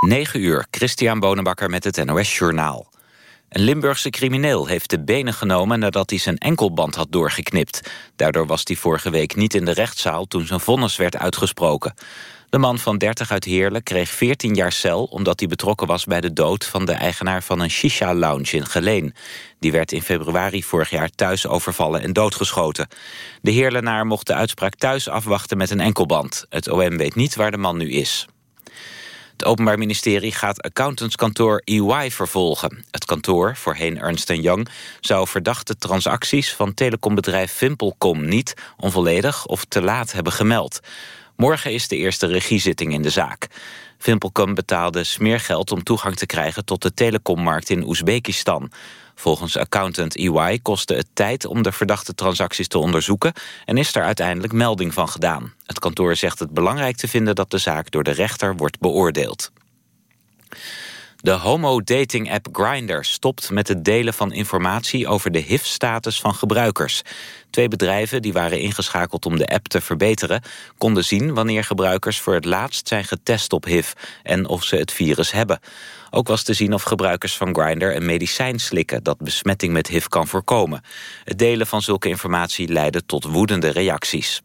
9 uur, Christian Bonenbakker met het NOS Journaal. Een Limburgse crimineel heeft de benen genomen nadat hij zijn enkelband had doorgeknipt. Daardoor was hij vorige week niet in de rechtszaal toen zijn vonnis werd uitgesproken. De man van 30 uit Heerlen kreeg 14 jaar cel... omdat hij betrokken was bij de dood van de eigenaar van een shisha-lounge in Geleen. Die werd in februari vorig jaar thuis overvallen en doodgeschoten. De Heerlenaar mocht de uitspraak thuis afwachten met een enkelband. Het OM weet niet waar de man nu is. Het Openbaar Ministerie gaat accountantskantoor EY vervolgen. Het kantoor, voorheen Ernst Young, zou verdachte transacties van telecombedrijf Vimpelcom niet, onvolledig of te laat hebben gemeld. Morgen is de eerste regiezitting in de zaak. Vimpelcom betaalde smeergeld om toegang te krijgen tot de telecommarkt in Oezbekistan. Volgens accountant EY kostte het tijd om de verdachte transacties te onderzoeken... en is er uiteindelijk melding van gedaan. Het kantoor zegt het belangrijk te vinden dat de zaak door de rechter wordt beoordeeld. De homo-dating-app Grindr stopt met het delen van informatie over de HIV-status van gebruikers. Twee bedrijven die waren ingeschakeld om de app te verbeteren... konden zien wanneer gebruikers voor het laatst zijn getest op HIV... en of ze het virus hebben. Ook was te zien of gebruikers van Grindr een medicijn slikken... dat besmetting met HIV kan voorkomen. Het delen van zulke informatie leidde tot woedende reacties.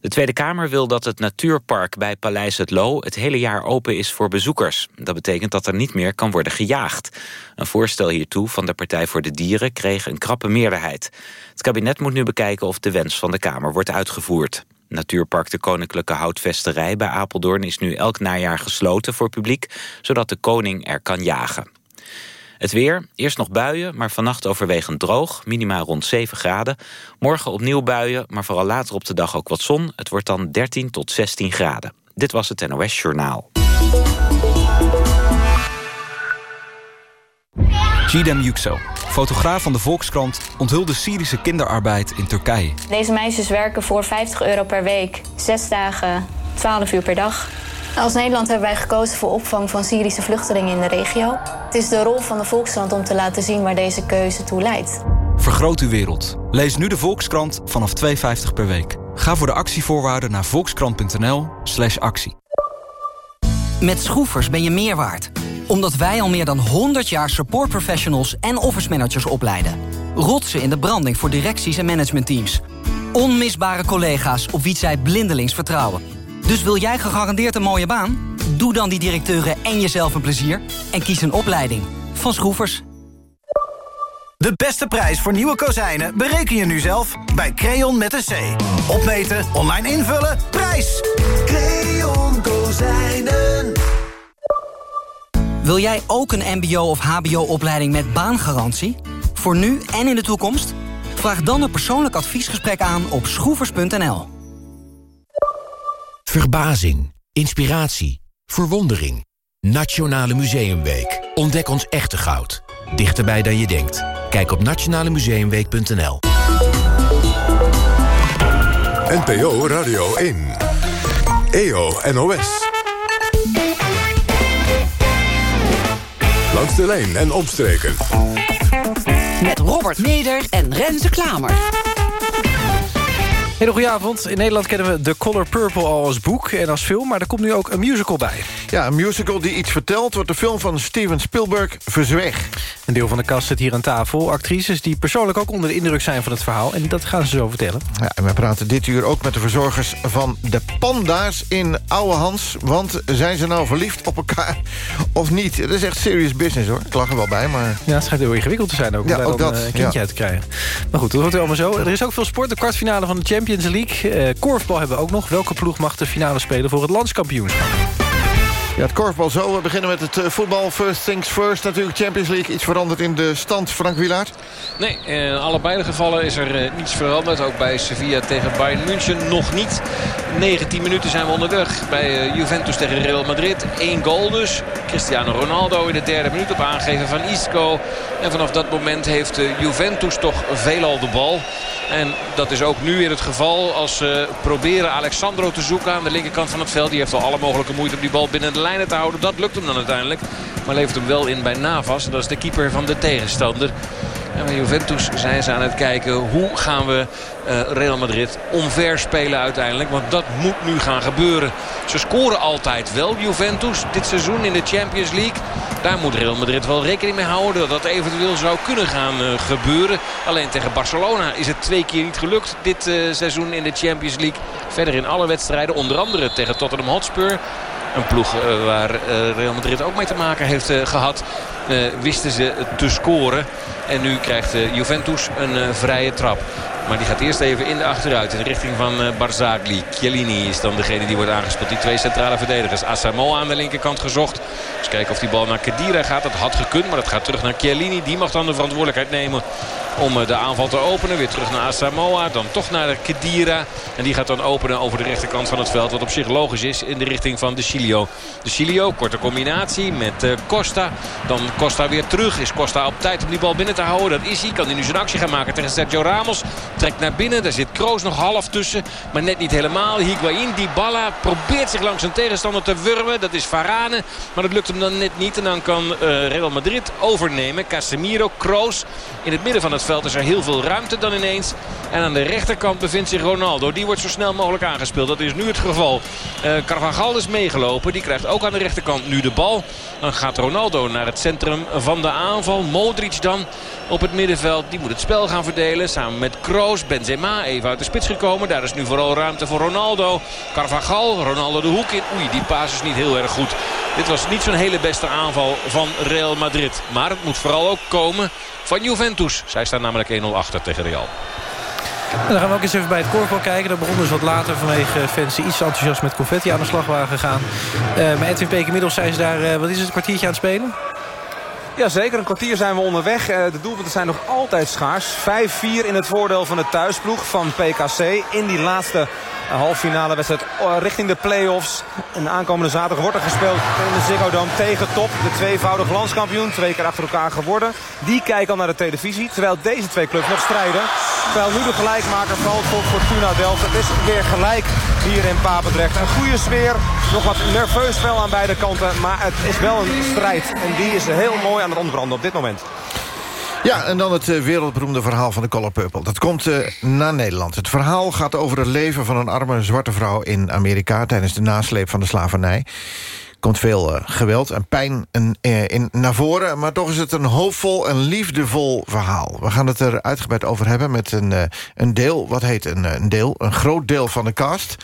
De Tweede Kamer wil dat het natuurpark bij Paleis het Loo... het hele jaar open is voor bezoekers. Dat betekent dat er niet meer kan worden gejaagd. Een voorstel hiertoe van de Partij voor de Dieren kreeg een krappe meerderheid. Het kabinet moet nu bekijken of de wens van de Kamer wordt uitgevoerd. Natuurpark de Koninklijke Houtvesterij bij Apeldoorn is nu elk najaar gesloten voor publiek... zodat de koning er kan jagen. Het weer, eerst nog buien, maar vannacht overwegend droog. Minima rond 7 graden. Morgen opnieuw buien, maar vooral later op de dag ook wat zon. Het wordt dan 13 tot 16 graden. Dit was het NOS Journaal. Gidem Yüksel, fotograaf van de Volkskrant... onthulde Syrische kinderarbeid in Turkije. Deze meisjes werken voor 50 euro per week. Zes dagen, 12 uur per dag. Als Nederland hebben wij gekozen voor opvang van Syrische vluchtelingen in de regio. Het is de rol van de Volkskrant om te laten zien waar deze keuze toe leidt. Vergroot uw wereld. Lees nu de Volkskrant vanaf 2,50 per week. Ga voor de actievoorwaarden naar volkskrant.nl slash actie. Met Schroefers ben je meer waard. Omdat wij al meer dan 100 jaar support professionals en office managers opleiden. Rotsen in de branding voor directies en managementteams. Onmisbare collega's op wie zij blindelings vertrouwen. Dus wil jij gegarandeerd een mooie baan? Doe dan die directeuren en jezelf een plezier. En kies een opleiding. Van Schroefers. De beste prijs voor nieuwe kozijnen bereken je nu zelf bij Creon met een C. Opmeten, online invullen, prijs! Creon Kozijnen. Wil jij ook een mbo- of hbo-opleiding met baangarantie? Voor nu en in de toekomst? Vraag dan een persoonlijk adviesgesprek aan op schroevers.nl. Verbazing, inspiratie, verwondering. Nationale Museumweek. Ontdek ons echte goud. Dichterbij dan je denkt. Kijk op nationalemuseumweek.nl NPO Radio 1. EO NOS. Langs de lijn en omstreken. Met Robert Meder en Renze Klamer. Hele goede avond. In Nederland kennen we The Color Purple al als boek en als film... maar er komt nu ook een musical bij. Ja, een musical die iets vertelt... wordt de film van Steven Spielberg verzweg. Een deel van de kast zit hier aan tafel. Actrices die persoonlijk ook onder de indruk zijn van het verhaal. En dat gaan ze zo vertellen. Ja, en wij praten dit uur ook met de verzorgers van de panda's in Oude Hans. Want zijn ze nou verliefd op elkaar of niet? Dat is echt serious business hoor. Ik lach er wel bij, maar... Ja, het schijnt heel ingewikkeld te zijn ook. Om Ja, daar ook dan dat, eh, een kindje ja. uit te krijgen. Maar goed, dat wordt allemaal zo. Er is ook veel sport. De kwartfinale van de Champions League. Eh, korfbal hebben we ook nog. Welke ploeg mag de finale spelen voor het landskampioenschap? Ja, het korfbal zo. We beginnen met het eh, voetbal. First things first natuurlijk. Champions League. Iets veranderd in de stand. Frank Wielaert. Nee, in allebei de gevallen is er eh, niets veranderd. Ook bij Sevilla tegen Bayern München nog niet. 19 minuten zijn we onderweg bij eh, Juventus tegen Real Madrid. Eén goal dus. Cristiano Ronaldo in de derde minuut op aangeven van Isco. En vanaf dat moment heeft eh, Juventus toch veelal de bal. En dat is ook nu weer het geval als ze proberen Alexandro te zoeken aan de linkerkant van het veld. Die heeft al alle mogelijke moeite om die bal binnen de lijnen te houden. Dat lukt hem dan uiteindelijk. Maar levert hem wel in bij Navas. En dat is de keeper van de tegenstander. En bij Juventus zijn ze aan het kijken hoe gaan we uh, Real Madrid omver spelen uiteindelijk. Want dat moet nu gaan gebeuren. Ze scoren altijd wel Juventus dit seizoen in de Champions League. Daar moet Real Madrid wel rekening mee houden dat dat eventueel zou kunnen gaan uh, gebeuren. Alleen tegen Barcelona is het twee keer niet gelukt dit uh, seizoen in de Champions League. Verder in alle wedstrijden, onder andere tegen Tottenham Hotspur. Een ploeg uh, waar uh, Real Madrid ook mee te maken heeft uh, gehad. wisten ze te scoren. En nu krijgt Juventus een vrije trap. Maar die gaat eerst even in de achteruit. In de richting van Barzagli. Chiellini is dan degene die wordt aangespeeld. Die twee centrale verdedigers. Asamoah aan de linkerkant gezocht. Dus kijken of die bal naar Kedira gaat. Dat had gekund. Maar dat gaat terug naar Chiellini. Die mag dan de verantwoordelijkheid nemen om de aanval te openen. Weer terug naar Asamoah. Dan toch naar Kedira. En die gaat dan openen over de rechterkant van het veld. Wat op zich logisch is in de richting van de Chilio. De Chilio, korte combinatie met uh, Costa. Dan Costa weer terug. Is Costa op tijd om die bal binnen te houden? Dat is hij. Kan hij nu zijn actie gaan maken tegen Sergio Ramos. Trekt naar binnen. Daar zit Kroos nog half tussen. Maar net niet helemaal. Higuain, Dybala probeert zich langs zijn tegenstander te wurmen. Dat is Varane. Maar dat lukt hem dan net niet. En dan kan uh, Real Madrid overnemen. Casemiro, Kroos. In het midden van het veld is er heel veel ruimte dan ineens. En aan de rechterkant bevindt zich Ronaldo. Die wordt zo snel mogelijk aangespeeld. Dat is nu het geval. Uh, Carvajal is meegelopen. Die krijgt ook aan de rechterkant nu de bal. Dan gaat Ronaldo naar het centrum van de aanval. Modric dan op het middenveld. Die moet het spel gaan verdelen. Samen met Kroos. Benzema even uit de spits gekomen. Daar is nu vooral ruimte voor Ronaldo. Carvajal. Ronaldo de hoek in. Oei, die paas is niet heel erg goed. Dit was niet zo'n hele beste aanval van Real Madrid. Maar het moet vooral ook komen van Juventus. Zij staan namelijk 1-0 achter tegen Real. En dan gaan we ook eens even bij het korfbal kijken. Dat begon dus wat later vanwege fans die iets enthousiast met confetti aan de slag waren gegaan. Uh, maar Edwin Peek, inmiddels zijn ze daar, uh, wat is het, een kwartiertje aan het spelen? Ja, zeker. Een kwartier zijn we onderweg. Uh, de doelpunten zijn nog altijd schaars. 5-4 in het voordeel van de thuisploeg van PKC. In die laatste halffinale wedstrijd richting de play-offs. En aankomende zaterdag wordt er gespeeld in de Ziggo tegen Top. De tweevoudig landskampioen, twee keer achter elkaar geworden. Die kijken al naar de televisie, terwijl deze twee clubs nog strijden. Terwijl nu de gelijkmaker valt voor Fortuna Delft. Het is weer gelijk hier in Papendrecht. Een goede sfeer, nog wat nerveus spel aan beide kanten. Maar het is wel een strijd en die is heel mooi aan het ontbranden op dit moment. Ja, en dan het uh, wereldberoemde verhaal van de Color Purple. Dat komt uh, naar Nederland. Het verhaal gaat over het leven van een arme zwarte vrouw in Amerika... tijdens de nasleep van de slavernij. Komt veel uh, geweld en pijn in, in, naar voren... maar toch is het een hoopvol en liefdevol verhaal. We gaan het er uitgebreid over hebben met een, een deel... wat heet een, een deel, een groot deel van de cast...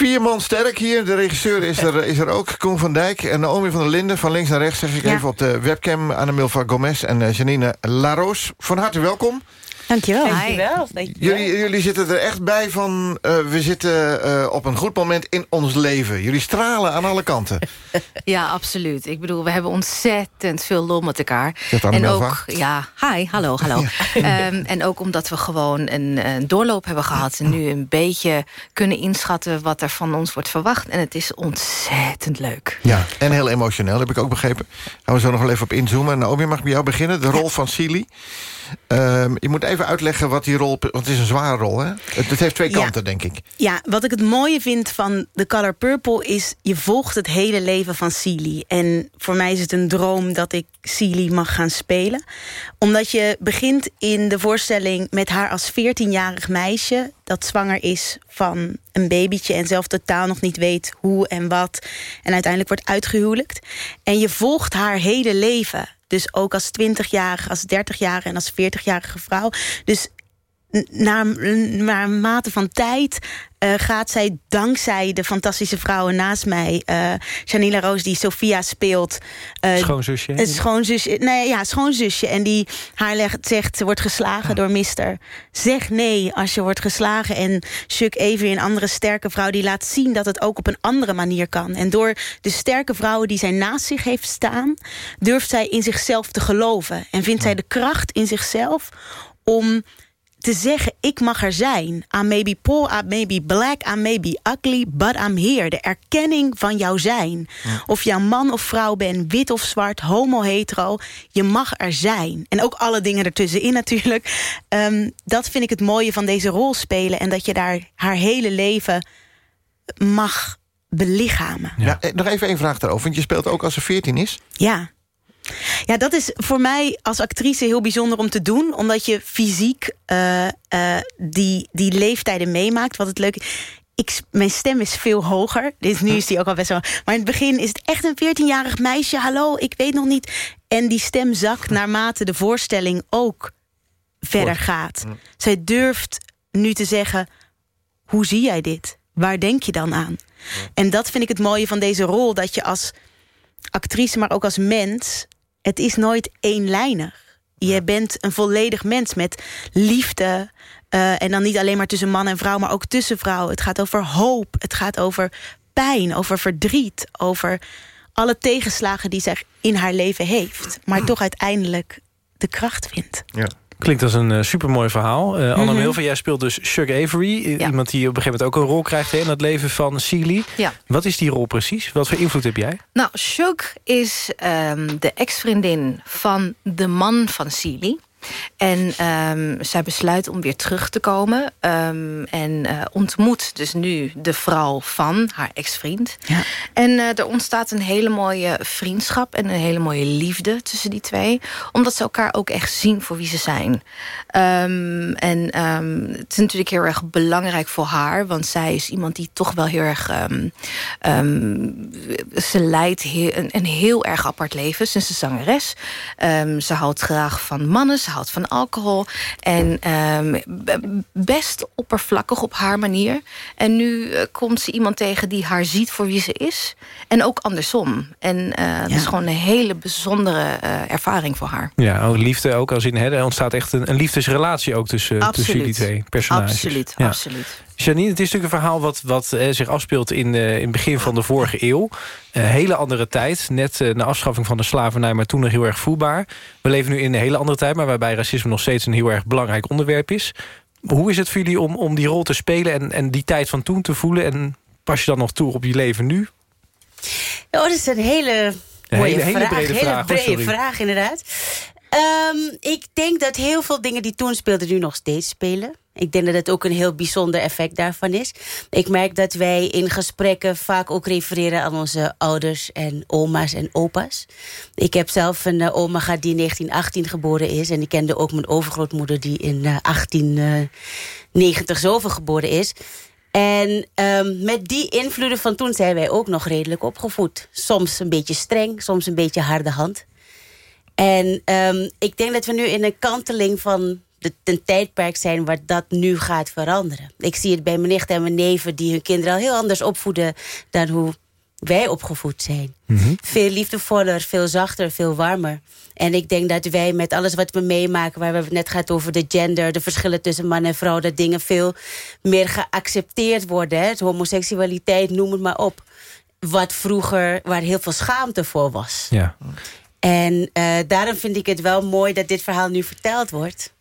Vier man sterk hier. De regisseur is er, is er ook. Koen van Dijk en Naomi van der Linden. Van links naar rechts zeg ik ja. even op de webcam. Anne-Milva Gomez en uh, Janine Laroos. Van harte welkom. Dankjewel. Dankjewel. Jullie, jullie zitten er echt bij van... Uh, we zitten uh, op een goed moment in ons leven. Jullie stralen aan alle kanten. ja, absoluut. Ik bedoel, we hebben ontzettend veel lol met elkaar. en ook, ja, hi, hallo, hallo. Ja. Um, en ook omdat we gewoon een, een, doorloop hebben gehad... en nu een beetje kunnen inschatten wat er van ons wordt verwacht. En het is ontzettend leuk. Ja, en heel emotioneel, heb ik ook begrepen. Gaan we zo nog wel even op inzoomen. Naomi, mag ik bij jou beginnen? De rol van Silly. Um, je moet even uitleggen wat die rol... want het is een zware rol, hè? Het, het heeft twee kanten, ja. denk ik. Ja, wat ik het mooie vind van The Color Purple... is je volgt het hele leven van Celie. En voor mij is het een droom dat ik Celie mag gaan spelen. Omdat je begint in de voorstelling met haar als 14-jarig meisje... dat zwanger is van een babytje en zelf totaal nog niet weet hoe en wat. En uiteindelijk wordt uitgehuwelijkt. En je volgt haar hele leven... Dus ook als 20-jarige, als 30-jarige en als 40-jarige vrouw. Dus naar, naar mate van tijd uh, gaat zij dankzij de fantastische vrouwen naast mij... Uh, Janila Roos, die Sophia speelt... Uh, schoonzusje. Het schoonzusje, nee, ja, schoonzusje. En die haar legt, zegt, ze wordt geslagen ja. door mister. Zeg nee als je wordt geslagen. En Chuck Avery, een andere sterke vrouw... die laat zien dat het ook op een andere manier kan. En door de sterke vrouwen die zij naast zich heeft staan... durft zij in zichzelf te geloven. En vindt zij de kracht in zichzelf om te zeggen, ik mag er zijn. I may be poor, I may be black, I may be ugly, but I'm here. De erkenning van jouw zijn. Ja. Of je man of vrouw bent, wit of zwart, homo, hetero. Je mag er zijn. En ook alle dingen ertussenin natuurlijk. Um, dat vind ik het mooie van deze rol spelen. En dat je daar haar hele leven mag belichamen. Ja. ja nog even één vraag daarover. Want je speelt ook als ze 14 is. Ja. Ja, dat is voor mij als actrice heel bijzonder om te doen. Omdat je fysiek uh, uh, die, die leeftijden meemaakt. Wat het leuke ik, mijn stem is veel hoger. Dus nu is die ook al best wel... Maar in het begin is het echt een 14-jarig meisje. Hallo, ik weet nog niet. En die stem zakt naarmate de voorstelling ook verder gaat. Zij durft nu te zeggen... Hoe zie jij dit? Waar denk je dan aan? En dat vind ik het mooie van deze rol. Dat je als actrice, maar ook als mens... Het is nooit eenlijnig. Je bent een volledig mens met liefde, uh, en dan niet alleen maar tussen man en vrouw, maar ook tussen vrouwen. Het gaat over hoop, het gaat over pijn, over verdriet, over alle tegenslagen die zij in haar leven heeft. Maar toch uiteindelijk de kracht vindt. Ja. Klinkt als een uh, supermooi verhaal. Uh, Anne mm -hmm. jij speelt dus Chuck Avery. Ja. Iemand die op een gegeven moment ook een rol krijgt... Hè, in het leven van. Ja. Wat is die rol precies? Wat voor invloed heb jij? Nou, Chuck is um, de ex-vriendin van de man van Sealy. En um, zij besluit om weer terug te komen. Um, en uh, ontmoet dus nu de vrouw van haar ex-vriend. Ja. En uh, er ontstaat een hele mooie vriendschap... en een hele mooie liefde tussen die twee. Omdat ze elkaar ook echt zien voor wie ze zijn. Um, en het is natuurlijk heel erg belangrijk voor haar... want zij is iemand die toch wel heel erg... ze leidt heel, een, een, heel erg apart leven. Ze is een zangeres. ze houdt graag van mannen houdt van alcohol. En um, best oppervlakkig op haar manier. En nu uh, komt ze iemand tegen die haar ziet voor wie ze is. En ook andersom. En uh, ja. dat is gewoon een hele bijzondere uh, ervaring voor haar. Ja, ook liefde ook als in... Hè, er ontstaat echt een, een liefdesrelatie ook tussen, tussen die twee personages. Absoluut, ja. absoluut. Janine, het is natuurlijk een verhaal wat, wat eh, zich afspeelt in, uh, in het begin van de vorige eeuw. Een uh, hele andere tijd, net uh, na afschaffing van de slavernij, maar toen nog heel erg voelbaar. We leven nu in een hele andere tijd, maar waarbij racisme nog steeds een heel erg belangrijk onderwerp is. Hoe is het voor jullie om, om die rol te spelen en, en die tijd van toen te voelen? En pas je dan nog toe op je leven nu? Oh, dat is een hele hele, hele vraag. brede vraag. Hele brede vraag, inderdaad. Um, ik denk dat heel veel dingen die toen speelden nu nog steeds spelen. Ik denk dat het ook een heel bijzonder effect daarvan is. Ik merk dat wij in gesprekken vaak ook refereren aan onze ouders en oma's en opa's. Ik heb zelf een uh, oma gehad die in 1918 geboren is. En ik kende ook mijn overgrootmoeder die in uh, 1890 zoveel geboren is. En um, met die invloeden van toen zijn wij ook nog redelijk opgevoed. Soms een beetje streng, soms een beetje harde hand. En um, ik denk dat we nu in een kanteling van de, een tijdperk zijn waar dat nu gaat veranderen. Ik zie het bij mijn nicht en mijn neven die hun kinderen al heel anders opvoeden dan hoe wij opgevoed zijn. Mm -hmm. Veel liefdevoller, veel zachter, veel warmer. En ik denk dat wij met alles wat we meemaken... waar we het net gaat over de gender, de verschillen tussen man en vrouw... dat dingen veel meer geaccepteerd worden. Hè? Homoseksualiteit, noem het maar op. Wat vroeger, waar heel veel schaamte voor was. Ja. En uh, daarom vind ik het wel mooi dat dit verhaal nu verteld wordt.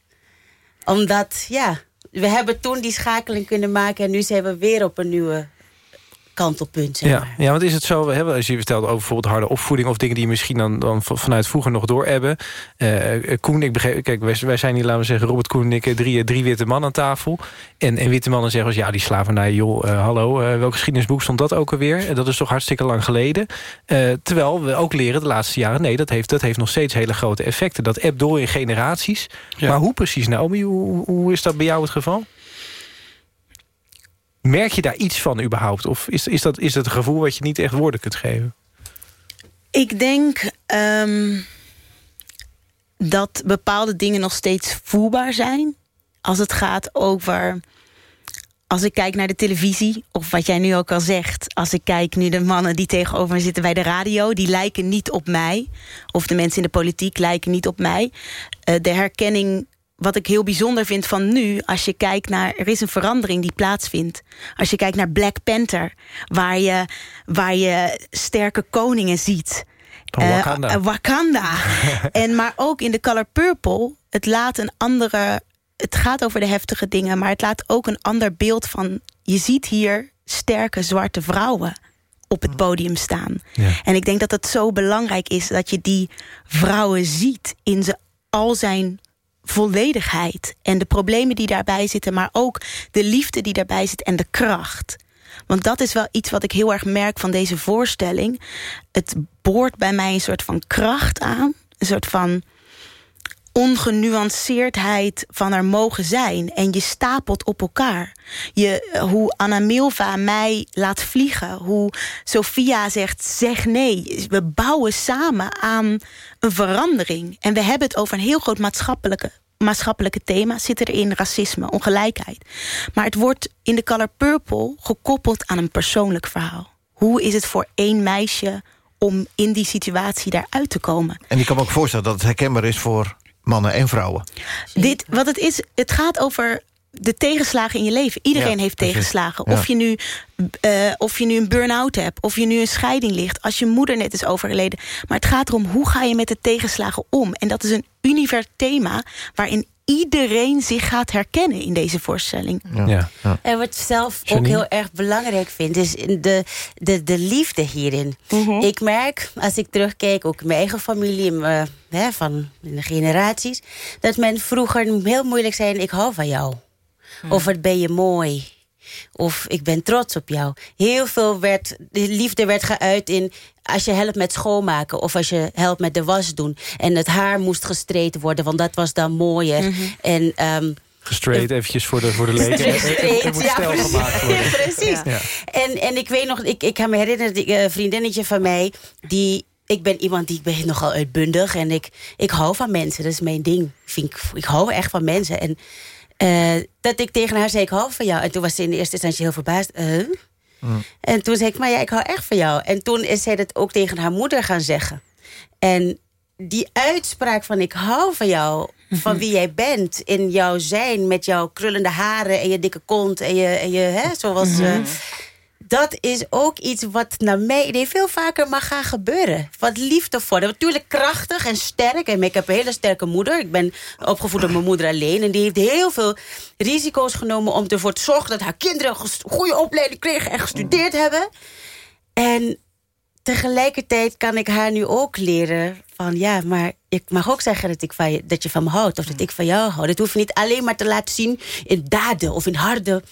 Omdat, ja, we hebben toen die schakeling kunnen maken... en nu zijn we weer op een nieuwe kantelpunt. Zeg ja, maar. ja, want is het zo, hè, als je vertelt over bijvoorbeeld harde opvoeding... of dingen die je misschien dan, dan vanuit vroeger nog door hebben. Uh, Koen, ik begreep, kijk, wij, wij, zijn hier, laten we zeggen, Robert Koen en ik... drie, drie witte mannen aan tafel. En, en witte mannen zeggen, ja, die slavernij, joh, uh, hallo... Uh, welk geschiedenisboek stond dat ook alweer? En dat is toch hartstikke lang geleden. terwijl we ook leren de laatste jaren... nee, dat heeft, dat heeft nog steeds hele grote effecten. Dat app door in generaties. Ja. Maar hoe precies, Naomi, hoe, hoe is dat bij jou het geval? Merk je daar iets van überhaupt? Of is, is, dat, is dat een gevoel wat je niet echt woorden kunt geven? Ik denk um, dat bepaalde dingen nog steeds voelbaar zijn. Als het gaat over... Als ik kijk naar de televisie, of wat jij nu ook al zegt... als ik kijk nu de mannen die tegenover me zitten bij de radio... die lijken niet op mij. Of de mensen in de politiek lijken niet op mij. Uh, de herkenning wat ik heel bijzonder vind van nu... als je kijkt naar... er is een verandering die plaatsvindt. Als je kijkt naar Black Panther... waar je, waar je sterke koningen ziet. Uh, Wakanda. Uh, Wakanda. en maar ook in The Color Purple... het laat een andere... het gaat over de heftige dingen... maar het laat ook een ander beeld van... je ziet hier sterke zwarte vrouwen op het podium staan. Ja. En ik denk dat het zo belangrijk is... dat je die vrouwen ziet in ze al zijn volledigheid. En de problemen die daarbij zitten, maar ook de liefde die daarbij zit en de kracht. Want dat is wel iets wat ik heel erg merk van deze voorstelling. Het boort bij mij een soort van kracht aan. Een soort van ongenuanceerdheid van er mogen zijn. En je stapelt op elkaar. Je, hoe Anna Milva mij laat vliegen. Hoe Sophia zegt, zeg nee. We bouwen samen aan een verandering. En we hebben het over een heel groot maatschappelijke maatschappelijke thema zitten erin racisme, ongelijkheid. Maar het wordt in de Color Purple gekoppeld aan een persoonlijk verhaal. Hoe is het voor één meisje om in die situatie daaruit te komen? En ik kan me ook voorstellen dat het herkenbaar is voor mannen en vrouwen. Dit, wat het is, het gaat over de tegenslagen in je leven. Iedereen Ja, heeft precies. tegenslagen. Ja. Of, je nu, eh, of je nu een burn-out hebt, of je nu een scheiding ligt... als je moeder net is overleden. Maar het gaat erom, hoe ga je met de tegenslagen om? En dat is een univers thema waarin iedereen zich gaat herkennen in deze voorstelling. Ja. En wat ik zelf ook heel erg belangrijk vind... is de, de, de liefde hierin. Ik merk, als ik terugkijk, ook in mijn eigen familie... in mijn, hè, van de generaties... dat men vroeger heel moeilijk zei... ik hou van jou. Of wat ben je mooi. Of ik ben trots op jou. Heel veel werd, de liefde werd geuit in... als je helpt met schoonmaken of als je helpt met de was doen. En het haar moest gestraight worden, want dat was dan mooier. En... ehm, Gestraight eventjes voor de, voor de leken. Er- moet Ja, stijl precies. gemaakt worden. Precies. Ja. En, en ik weet nog, ik, ik kan me herinneren, die, eh, vriendinnetje van mij... die ik ben iemand die ik ben nogal uitbundig en ik, ik hou van mensen. Dat is mijn ding. Vind ik, ik hou echt van mensen. En eh, dat ik tegen haar zei, ik hou van jou. En toen was ze in de eerste instantie heel verbaasd. Huh? En toen zei ik, maar ja, ik hou echt van jou. En toen is zij dat ook tegen haar moeder gaan zeggen. En die uitspraak van ik hou van jou, van wie jij bent... in jouw zijn, met jouw krullende haren en je dikke kont... en je, en je hè, zoals... eh, dat is ook iets wat naar mij idee veel vaker mag gaan gebeuren. Wat liefdevol. Natuurlijk krachtig en sterk. En ik heb een hele sterke moeder. Ik ben opgevoed door mijn moeder alleen. En die heeft heel veel risico's genomen... om ervoor te zorgen dat haar kinderen een goede opleiding kregen... en gestudeerd hebben. En tegelijkertijd kan ik haar nu ook leren van... ja, maar ik mag ook zeggen dat, ik van je, dat je van me houdt... of dat ik van jou hou. Dat hoef je niet alleen maar te laten zien in daden of in harde...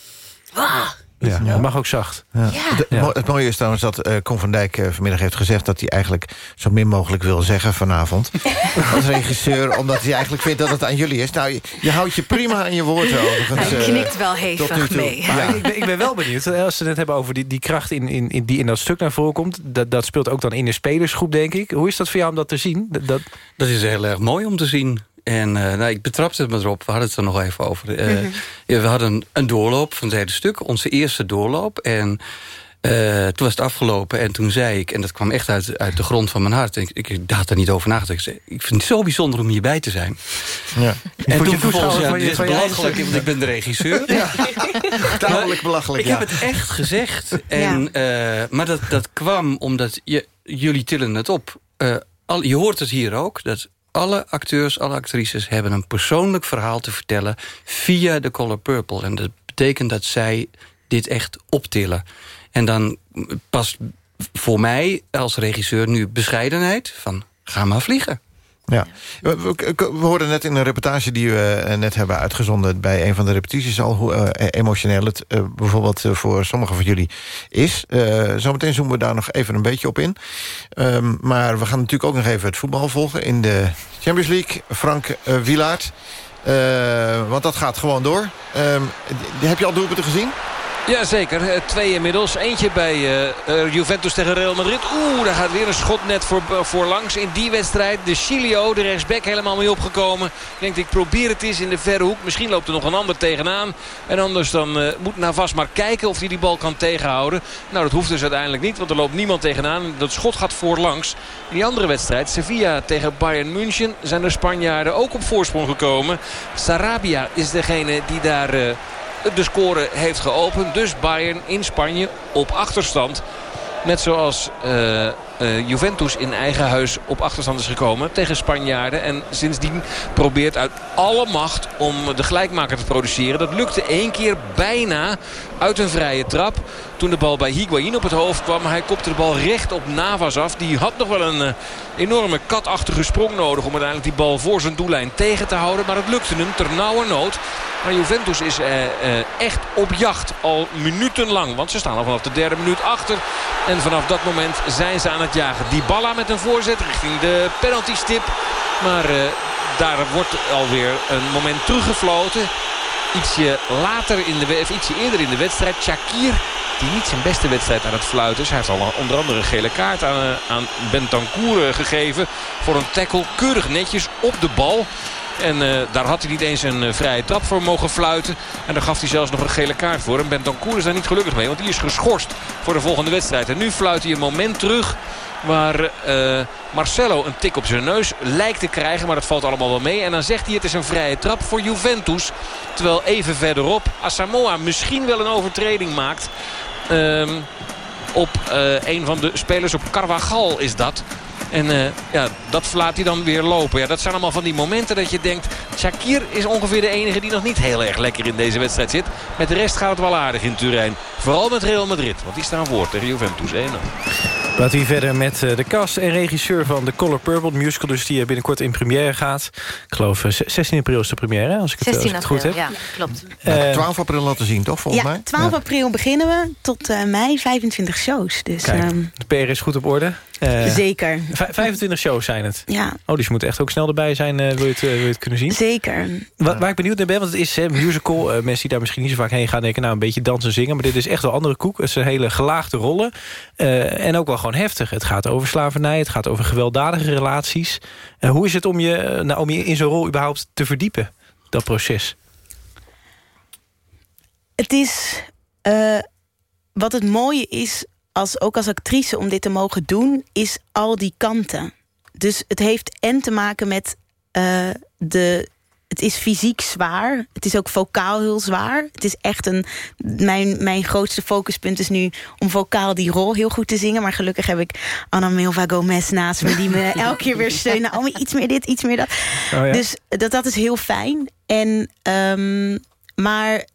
Ah, Ja, dat mag ook zacht. Ja. Het, Ja. mo- het mooie is trouwens dat eh Con van Dijk eh, vanmiddag heeft gezegd... dat hij eigenlijk zo min mogelijk wil zeggen vanavond. als regisseur, omdat hij eigenlijk vindt dat het aan jullie is. Nou, je, je houdt je prima aan je woord overigens. Hij eh, knikt wel hevig mee. Maar ik, ben, ik ben wel benieuwd, als ze het hebben over die, die kracht in, in, in, die in dat stuk naar voren komt... Dat, dat speelt ook dan in de spelersgroep, denk ik. Hoe is dat voor jou om dat te zien? Dat, dat... Dat is heel erg mooi om te zien. En eh, nou, ik betrapte het me erop, we hadden het er nog even over. Eh, ja, we hadden een doorloop van het hele stuk, onze eerste doorloop. En eh, toen was het afgelopen en toen zei ik... en dat kwam echt uit, uit de grond van mijn hart... ik, ik, ik had er niet over nagedacht. Ik, zei, ik vind het zo bijzonder om hierbij te zijn. Ja. En Moet toen vervolgens, ja, dit is belachelijk, want ik ben de regisseur. Tamelijk belachelijk, Ik ja. heb het echt gezegd. En, eh, maar dat, dat kwam omdat je, jullie tillen het op. Eh, al, je hoort het hier ook, dat alle acteurs, alle actrices... hebben een persoonlijk verhaal te vertellen via de Color Purple. En dat betekent dat zij dit echt optillen. En dan past voor mij als regisseur nu bescheidenheid... van ga maar vliegen. Ja. We, hoorden net in een reportage die we eh, net hebben uitgezonden... bij een van de repetities al hoe eh, emotioneel het eh, bijvoorbeeld voor sommigen van jullie is. Zometeen zoomen we daar nog even een beetje op in. Ehm, maar we gaan natuurlijk ook nog even het voetbal volgen in de Champions League. Frank Wielaert. Eh, want dat gaat gewoon door. Ehm, heb je al doelpunten gezien? Jazeker, eh, twee inmiddels. Eentje bij eh, eh, Juventus tegen Real Madrid. Oeh, daar gaat weer een schot net voor, voor langs in die wedstrijd. De Chilio, de rechtsback, helemaal mee opgekomen. Denkt, ik probeer het eens in de verre hoek. Misschien loopt er nog een ander tegenaan. En anders dan eh, moet Navas maar kijken of hij die bal kan tegenhouden. Nou, dat hoeft dus uiteindelijk niet, want er loopt niemand tegenaan. Dat schot gaat voorlangs. In die andere wedstrijd, Sevilla tegen Bayern München... zijn de Spanjaarden ook op voorsprong gekomen. Sarabia is degene die daar... de score heeft geopend. Dus Bayern in Spanje op achterstand. Net zoals eh, eh, Juventus in eigen huis op achterstand is gekomen tegen Spanjaarden. En sindsdien probeert uit alle macht om de gelijkmaker te produceren. Dat lukte één keer bijna uit een vrije trap. Toen de bal bij Higuain op het hoofd kwam. Hij kopte de bal recht op Navas af. Die had nog wel een uh, enorme katachtige sprong nodig... om uiteindelijk die bal voor zijn doellijn tegen te houden. Maar het lukte hem ter nauwe nood. Maar Juventus is uh, uh, echt op jacht al minutenlang. Want ze staan al vanaf de derde minuut achter. En vanaf dat moment zijn ze aan het jagen. Die balla met een voorzet richting de penaltystip. Maar daar wordt alweer een moment teruggefloten. Ietsje later in de of ietsje eerder in de wedstrijd. Shakir die niet zijn beste wedstrijd aan het fluiten is. Hij heeft al onder andere een gele kaart aan, aan Bentancur gegeven. Voor een tackle keurig netjes op de bal. En uh, daar had hij niet eens een vrije trap voor mogen fluiten. En daar gaf hij zelfs nog een gele kaart voor. En Bentancur is daar niet gelukkig mee. Want die is geschorst voor de volgende wedstrijd. En nu fluit hij een moment terug waar uh, Marcelo een tik op zijn neus lijkt te krijgen. Maar dat valt allemaal wel mee. En dan zegt hij het is een vrije trap voor Juventus. Terwijl even verderop Asamoah misschien wel een overtreding maakt. Um, op uh, een van de spelers op Carvajal is dat. En uh, ja, dat laat hij dan weer lopen. Ja, dat zijn allemaal van die momenten dat je denkt... Shakir is ongeveer de enige die nog niet heel erg lekker in deze wedstrijd zit. Met de rest gaat het wel aardig in Turijn. Vooral met Real Madrid, want die staan voor tegen Juventus 1 Laten we verder met de cast en regisseur van The Color Purple. musical dus die binnenkort in première gaat. Ik geloof 16 april is de première, als ik het, als ik het goed heb. Ja, klopt. Uh, 12 april laten zien, toch, volgens ja, mij? 12 april beginnen we tot uh, mei 25 shows. Dus, Kijk, um, de PR is goed op orde. Uh, Zeker. 25 shows zijn het. Ja. Oh, dus je moet echt ook snel erbij zijn, wil, je het, wil je het kunnen zien? Zeker. Wat, waar ik benieuwd naar ben, want het is een musical. mensen die daar misschien niet zo vaak heen gaan denken... nou, een beetje dansen en zingen. Maar dit is echt wel andere koek. Het zijn hele gelaagde rollen. en ook wel gewoon heftig. Het gaat over slavernij, het gaat over gewelddadige relaties. Uh, hoe is het om je, nou, om je in zo'n rol überhaupt te verdiepen, dat proces? Het is... Uh, wat het mooie is, als, ook als actrice om dit te mogen doen... is al die kanten. Dus het heeft en te maken met de het is fysiek zwaar. Het is ook vocaal heel zwaar. Het is echt een... Mijn, mijn grootste focuspunt is nu om vocaal die rol heel goed te zingen. Maar gelukkig heb ik Anna Milva Gomez naast me... die me elke keer weer steunen. Oh, iets meer dit, iets meer dat. Oh ja. Dus dat, dat is heel fijn. En, um, maar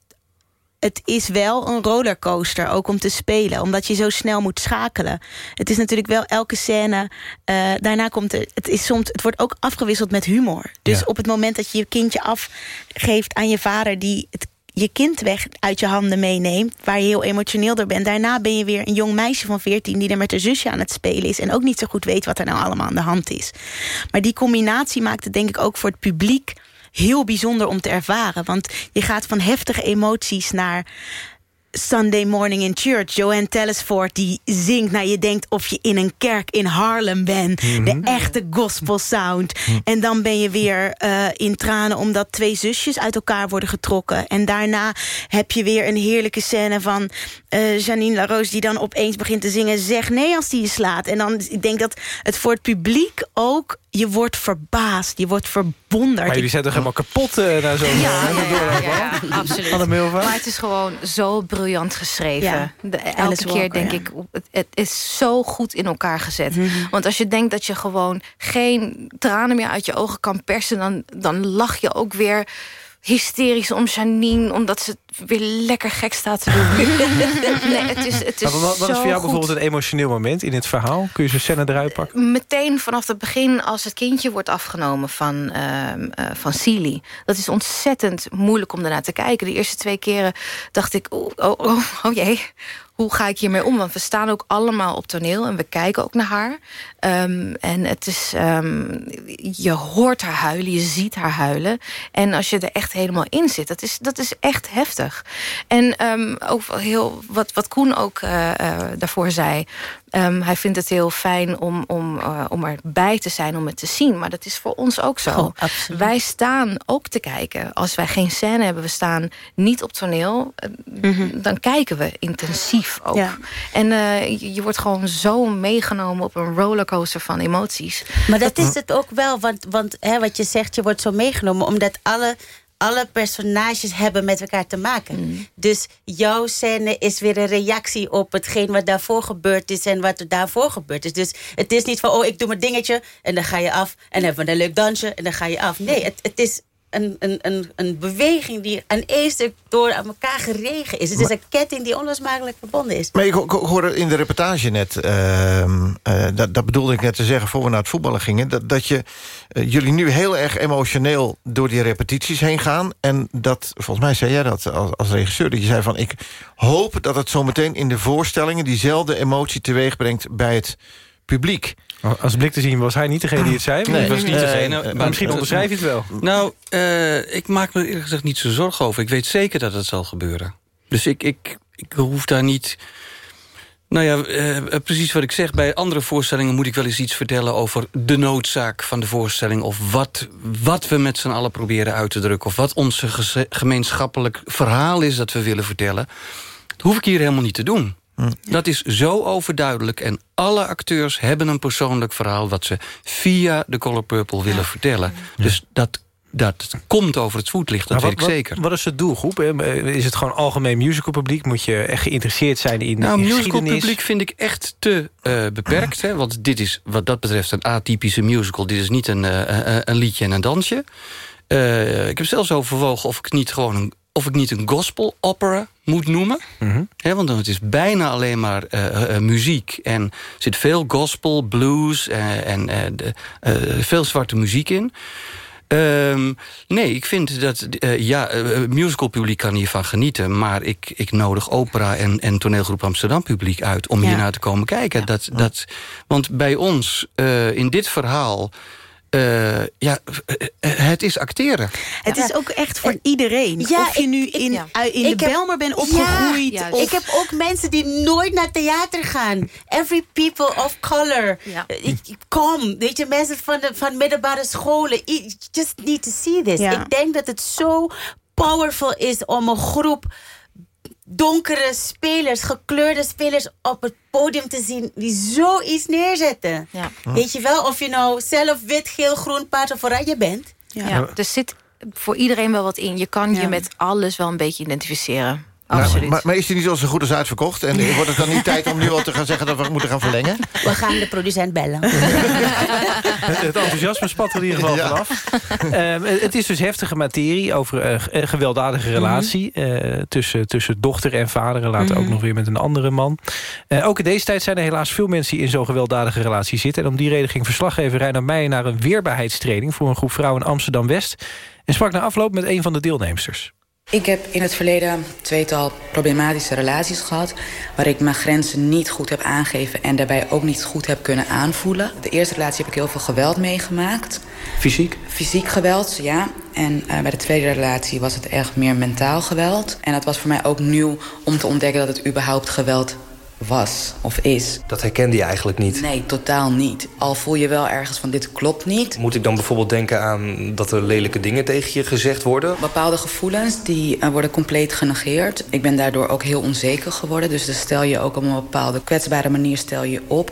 het is wel een rollercoaster, ook om te spelen. Omdat je zo snel moet schakelen. Het is natuurlijk wel elke scène... Uh, daarna komt er, het, is soms, het wordt ook afgewisseld met humor. Dus ja. op het moment dat je je kindje afgeeft aan je vader... die het je kind weg uit je handen meeneemt... waar je heel emotioneel door bent. Daarna ben je weer een jong meisje van 14... die er met haar zusje aan het spelen is... en ook niet zo goed weet wat er nou allemaal aan de hand is. Maar die combinatie maakt het denk ik ook voor het publiek heel bijzonder om te ervaren. Want je gaat van heftige emoties naar Sunday Morning in Church. Joanne Telesford die zingt. Nou, je denkt of je in een kerk in Harlem bent. Mm -hmm. De echte gospel sound. Mm -hmm. En dan ben je weer uh, in tranen omdat twee zusjes uit elkaar worden getrokken. En daarna heb je weer een heerlijke scène van uh, Janine LaRose... die dan opeens begint te zingen. Zeg nee als die je slaat. En dan, ik denk dat het voor het publiek ook... je wordt verbaasd, je wordt verwonderd. Maar jullie zijn toch helemaal kapot uh, naar zo'n... Ja, ja, ja, ja, ja, absoluut. Maar het is gewoon zo briljant geschreven. Ja. De, elke Alice keer Walker, denk ja. ik, het, het, is zo goed in elkaar gezet. Mm -hmm. Want als je denkt dat je gewoon geen tranen meer uit je ogen kan persen... dan, dan lach je ook weer hysterisch om Janine... omdat ze weer lekker gek staat te doen. nee, het is, het is maar wat, wat is voor jou goed. bijvoorbeeld een emotioneel moment in het verhaal? Kun je zo'n scène eruit pakken? Meteen vanaf het begin als het kindje wordt afgenomen van, uh, uh, van. Dat is ontzettend moeilijk om daarnaar te kijken. De eerste twee keren dacht ik, oh, oh, oh, oh jee hoe ga ik hiermee om? Want we staan ook allemaal op toneel en we kijken ook naar haar. Um, en het is, um, je hoort haar huilen, je ziet haar huilen. En als je er echt helemaal in zit, dat is, dat is echt heftig. En um, ook heel, wat, wat Koen ook uh, uh, daarvoor zei... Hij vindt het heel fijn om, om, uh, om erbij te zijn, om het te zien. Maar dat is voor ons ook zo. Oh, wij staan ook te kijken. Als wij geen scène hebben, we staan niet op toneel... Mm -hmm. dan kijken we intensief ook. Ja. En je, je, wordt gewoon zo meegenomen op een rollercoaster van emoties. Maar dat is het ook wel, want, want hè, wat je zegt, je wordt zo meegenomen... omdat alle alle personages hebben met elkaar te maken. Dus jouw scène is weer een reactie op hetgeen wat daarvoor gebeurd is... en wat er daarvoor gebeurd is. Dus het is niet van, oh, ik doe mijn dingetje en dan ga je af... en dan hebben we een leuk dansje en dan ga je af. Nee, het, het is een, een, een, een beweging die aan één stuk door aan elkaar geregen is. Het is een ketting die onlosmakelijk verbonden is. Maar ik, ho- ik hoorde in de reportage net... ehm, eh, dat, dat bedoelde ik net te zeggen voor we naar het voetballen gingen... dat, dat je, eh, jullie nu heel erg emotioneel door die repetities heen gaan... en dat, volgens mij zei jij dat als, als regisseur... dat je zei van ik hoop dat het zometeen in de voorstellingen... diezelfde emotie teweeg brengt bij het publiek. Als blik te zien was hij niet degene die het zei. Nee, was niet Eh, degene. eh, maar misschien onderschrijf je het wel. Nou, eh, ik maak me eerlijk gezegd niet zo zorgen over. Ik weet zeker dat het zal gebeuren. Dus ik, ik, ik hoef daar niet... Nou ja, eh, precies wat ik zeg. Bij andere voorstellingen moet ik wel eens iets vertellen... over de noodzaak van de voorstelling... of wat, wat we met z'n allen proberen uit te drukken... of wat ons gemeenschappelijk verhaal is dat we willen vertellen. Dat hoef ik hier helemaal niet te doen. Dat is zo overduidelijk. En alle acteurs hebben een persoonlijk verhaal... wat ze via de Color Purple willen vertellen. Dus dat, dat komt over het voetlicht, dat Maar weet ik wat, zeker. Wat, wat is de doelgroep? hè? Is het gewoon algemeen musicalpubliek? Moet je echt geïnteresseerd zijn in, Nou, in musical publiek vind ik echt te eh, beperkt. Hè? Want dit is wat dat betreft een atypische musical. Dit is niet een, eh, eh, een liedje en een dansje. Eh, ik heb zelfs overwogen of ik niet gewoon een, of ik niet een gospel opera moet noemen. Hè, want dan het is bijna alleen maar eh, eh, muziek. En er zit veel gospel, blues eh, en eh, eh, veel zwarte muziek in. Ehm, nee, ik vind dat... eh, ja, eh, musical publiek kan hiervan genieten... maar ik, ik nodig opera en, en toneelgroep Amsterdam publiek uit... om Ja. hier naar te komen kijken. Dat, dat, want bij ons, eh, in dit verhaal... eh, ja, eh, eh, het is acteren. Het is ook echt voor iedereen. Ja, of je ik- nu ik- in, ja. in Ik de heb- Belmer bent opgegroeid. Ja, of- Ik heb ook mensen die nooit naar theater gaan. Every people of color. Ik, kom. Weet je, mensen van, de, van middelbare scholen. You just need to see this. Ja. Ik denk dat het zo powerful is om een groep donkere spelers, gekleurde spelers op het podium te zien die zoiets neerzetten. Weet je wel, of je nou zelf wit, geel, groen, paars of oranje bent. Ja. er zit voor iedereen wel wat in. Je kan je met alles wel een beetje identificeren. Nou, Absoluut. maar, maar is die niet al zo goed als uitverkocht? En wordt het dan niet tijd om nu al te gaan zeggen dat we moeten gaan verlengen? We gaan de producent bellen. Het, het enthousiasme spat er in ieder geval vanaf. Ehm, het is dus heftige materie over een een gewelddadige relatie... eh, tussen, tussen dochter en vader en later ook nog weer met een andere man. Eh, ook in deze tijd zijn er helaas veel mensen die in zo'n gewelddadige relatie zitten. En om die reden ging verslaggever Reiner Meijer naar een weerbaarheidstraining... voor een groep vrouwen in Amsterdam-West... en sprak na afloop met een van de deelnemsters. Ik heb in het verleden tweetal problematische relaties gehad... waar ik mijn grenzen niet goed heb aangegeven... en daarbij ook niet goed heb kunnen aanvoelen. De eerste relatie heb ik heel veel geweld meegemaakt. Fysiek? Fysiek geweld, ja. En eh, bij de tweede relatie was het echt meer mentaal geweld. En dat was voor mij ook nieuw om te ontdekken dat het überhaupt geweld was of is. Dat herkende je eigenlijk niet. Nee, totaal niet. Al voel je wel ergens van dit klopt niet. Moet ik dan bijvoorbeeld denken aan dat er lelijke dingen tegen je gezegd worden? Bepaalde gevoelens die eh, worden compleet genegeerd. Ik ben daardoor ook heel onzeker geworden. Dus dan stel je ook op een bepaalde kwetsbare manier stel je op.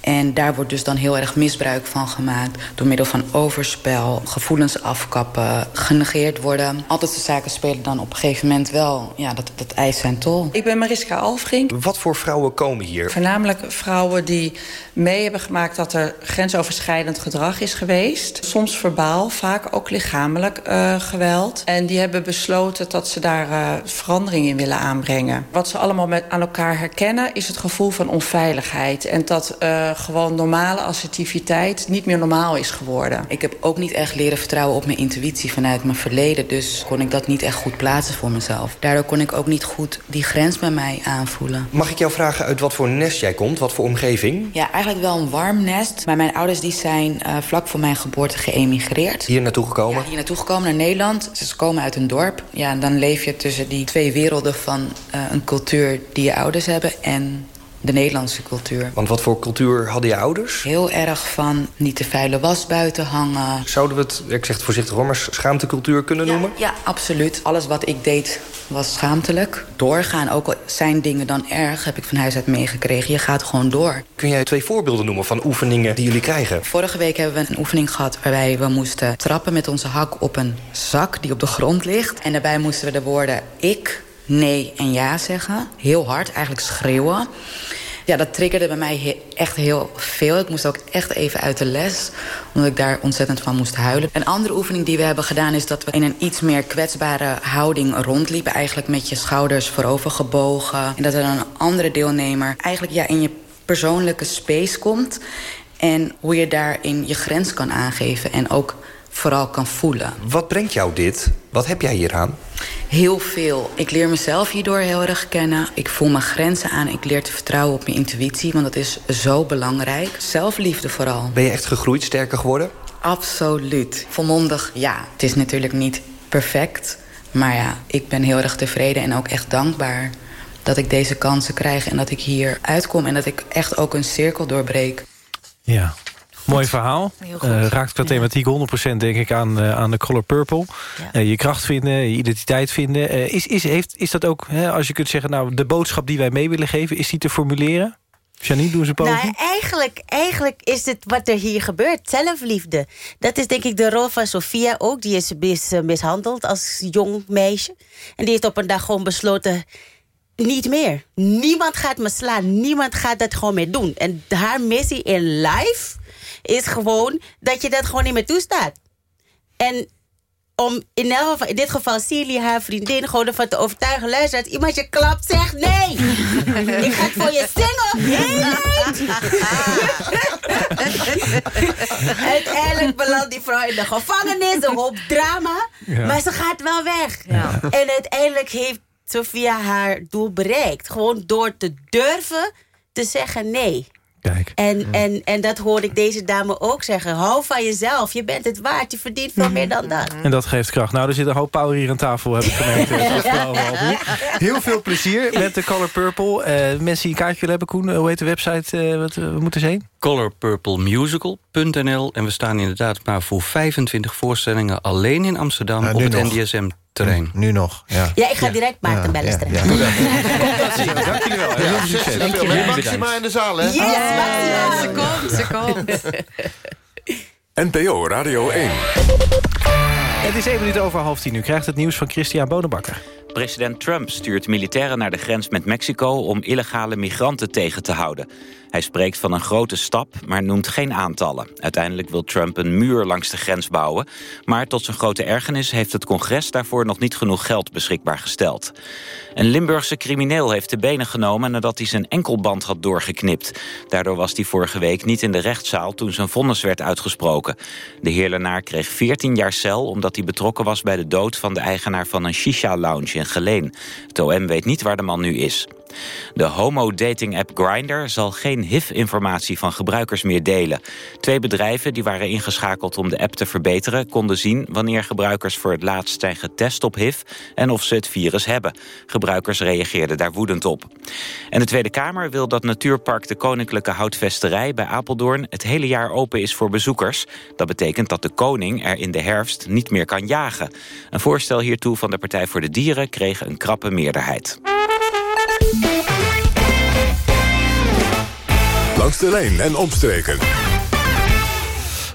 En daar wordt dus dan heel erg misbruik van gemaakt. Door middel van overspel, gevoelens afkappen, genegeerd worden. Altijd de zaken spelen dan op een gegeven moment wel. Ja, dat, dat eist zijn tol. Ik ben Mariska Alfrink. Wat voor vrouwen komen hier? Voornamelijk vrouwen die mee hebben gemaakt dat er grensoverschrijdend gedrag is geweest. Soms verbaal, vaak ook lichamelijk eh, geweld. En die hebben besloten dat ze daar eh, verandering in willen aanbrengen. Wat ze allemaal met, aan elkaar herkennen is het gevoel van onveiligheid. En dat eh, gewoon normale assertiviteit niet meer normaal is geworden. Ik heb ook niet echt leren vertrouwen op mijn intuïtie vanuit mijn verleden. Dus kon ik dat niet echt goed plaatsen voor mezelf. Daardoor kon ik ook niet goed die grens bij mij aanvoelen. Mag ik jou vragen uit wat voor nest jij komt? Wat voor omgeving? Ja, eigenlijk wel een warm nest. Maar mijn ouders die zijn eh, vlak voor mijn geboorte geëmigreerd. Hier naartoe gekomen? Ja, hier naartoe gekomen naar Nederland. Ze komen uit een dorp. Ja, en dan leef je tussen die twee werelden van eh, een cultuur die je ouders hebben... en de Nederlandse cultuur. Want wat voor cultuur hadden je ouders? Heel erg van niet de vuile was buiten hangen. Zouden we het, ik zeg het voorzichtig hoor, maar schaamtecultuur kunnen noemen? Ja, absoluut. Alles wat ik deed was schaamtelijk. Doorgaan, ook al zijn dingen dan erg, heb ik van huis uit meegekregen. Je gaat gewoon door. Kun jij twee voorbeelden noemen van oefeningen die jullie krijgen? Vorige week hebben we een oefening gehad waarbij we moesten trappen met onze hak op een zak die op de grond ligt. En daarbij moesten we de woorden ik, nee en ja zeggen. Heel hard, eigenlijk schreeuwen. Ja, dat triggerde bij mij echt heel veel. Ik moest ook echt even uit de les, omdat ik daar ontzettend van moest huilen. Een andere oefening die we hebben gedaan is dat we in een iets meer kwetsbare houding rondliepen. Eigenlijk met je schouders voorover gebogen. En dat er een andere deelnemer eigenlijk ja, in je persoonlijke space komt. En hoe je daarin je grens kan aangeven en ook vooral kan voelen. Wat brengt jou dit? Wat heb jij hieraan? Heel veel. Ik leer mezelf hierdoor heel erg kennen. Ik voel mijn grenzen aan. Ik leer te vertrouwen op mijn intuïtie, want dat is zo belangrijk. Zelfliefde vooral. Ben je echt gegroeid, sterker geworden? Absoluut. Volmondig, ja. Het is natuurlijk niet perfect. Maar ja, ik ben heel erg tevreden en ook echt dankbaar... dat ik deze kansen krijg en dat ik hier uitkom... en dat ik echt ook een cirkel doorbreek. Ja, Mooi verhaal. Uh, raakt qua thematiek 100% denk ik aan, uh, aan de Color Purple. Ja. Uh, je kracht vinden, je identiteit vinden. is, is, heeft, is dat ook, hè, als je kunt zeggen... nou, de boodschap die wij mee willen geven, is die te formuleren? Janine, doen ze poging? Nou, eigenlijk, eigenlijk is het wat er hier gebeurt. Zelfliefde. Dat is denk ik de rol van Sofia ook. Die is mis, mishandeld als jong meisje. En die heeft op een dag gewoon besloten... Niet meer. Niemand gaat me slaan. Niemand gaat dat gewoon meer doen. En haar missie in life is gewoon dat je dat gewoon niet meer toestaat. En om in, elk geval, in dit geval Silly, haar vriendin, gewoon ervan te overtuigen. Luister, als iemand je klapt, zeg nee. ik ga het voor je zingen. Uiteindelijk belandt die vrouw in de gevangenis, een hoop drama. Maar ze gaat wel weg. Ja. En uiteindelijk heeft Sophia haar doel bereikt. Gewoon door te durven te zeggen nee. Kijk. En, en, en dat hoorde ik deze dame ook zeggen. Hou van jezelf. Je bent het waard. Je verdient veel meer dan dat. En dat geeft kracht. Nou, er zit een hoop power hier aan tafel, heb ik gemerkt. Heel veel plezier met de Color Purple. Uh, mensen die een kaartje willen hebben, Koen, hoe heet de website? Uh, wat we moeten zien? colorpurplemusical.nl En we staan inderdaad maar voor 25 voorstellingen... alleen in Amsterdam op het NDSM terrein. Nu, nog, ja. Ja, ik ga direct Maarten bellen straks. Ja, Dank jullie wel. Heel veel succes. Maxima in de zaal, hè? Yes, Maxima. Ze komt, ze komt. NPO Radio 1. Het is één minuut over half tien. U krijgt het nieuws van Christian Bonenbakker. President Trump stuurt militairen naar de grens met Mexico... om illegale migranten tegen te houden. Hij spreekt van een grote stap, maar noemt geen aantallen. Uiteindelijk wil Trump een muur langs de grens bouwen... maar tot zijn grote ergernis heeft het congres daarvoor nog niet genoeg geld beschikbaar gesteld. Een Limburgse crimineel heeft de benen genomen nadat hij zijn enkelband had doorgeknipt. Daardoor was hij vorige week niet in de rechtszaal toen zijn vonnis werd uitgesproken. De heerlenaar kreeg 14 jaar cel omdat hij betrokken was bij de dood van de eigenaar van een shisha-lounge in Geleen. Het OM weet niet waar de man nu is. De homo-dating-app Grindr zal geen HIV-informatie van gebruikers meer delen. Twee bedrijven die waren ingeschakeld om de app te verbeteren... konden zien wanneer gebruikers voor het laatst zijn getest op HIV... en of ze het virus hebben. Gebruikers reageerden daar woedend op. En de Tweede Kamer wil dat Natuurpark de Koninklijke Houtvesterij... bij Apeldoorn het hele jaar open is voor bezoekers. Dat betekent dat de koning er in de herfst niet meer kan jagen. Een voorstel hiertoe van de Partij voor de Dieren kreeg een krappe meerderheid. Langs de lijn en omstreken.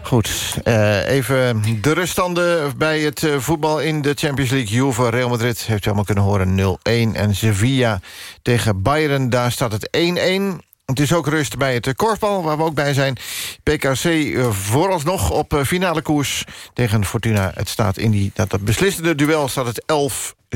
Goed, uh, even de ruststanden bij het uh, voetbal in de Champions League. Juve, Real Madrid, heeft u allemaal kunnen horen, 0-1. En Sevilla tegen Bayern, daar staat het 1-1. Het is ook rust bij het korfbal, waar we ook bij zijn. PKC vooralsnog op finale koers tegen Fortuna. Het staat in die, dat, dat beslissende duel staat het 11-7.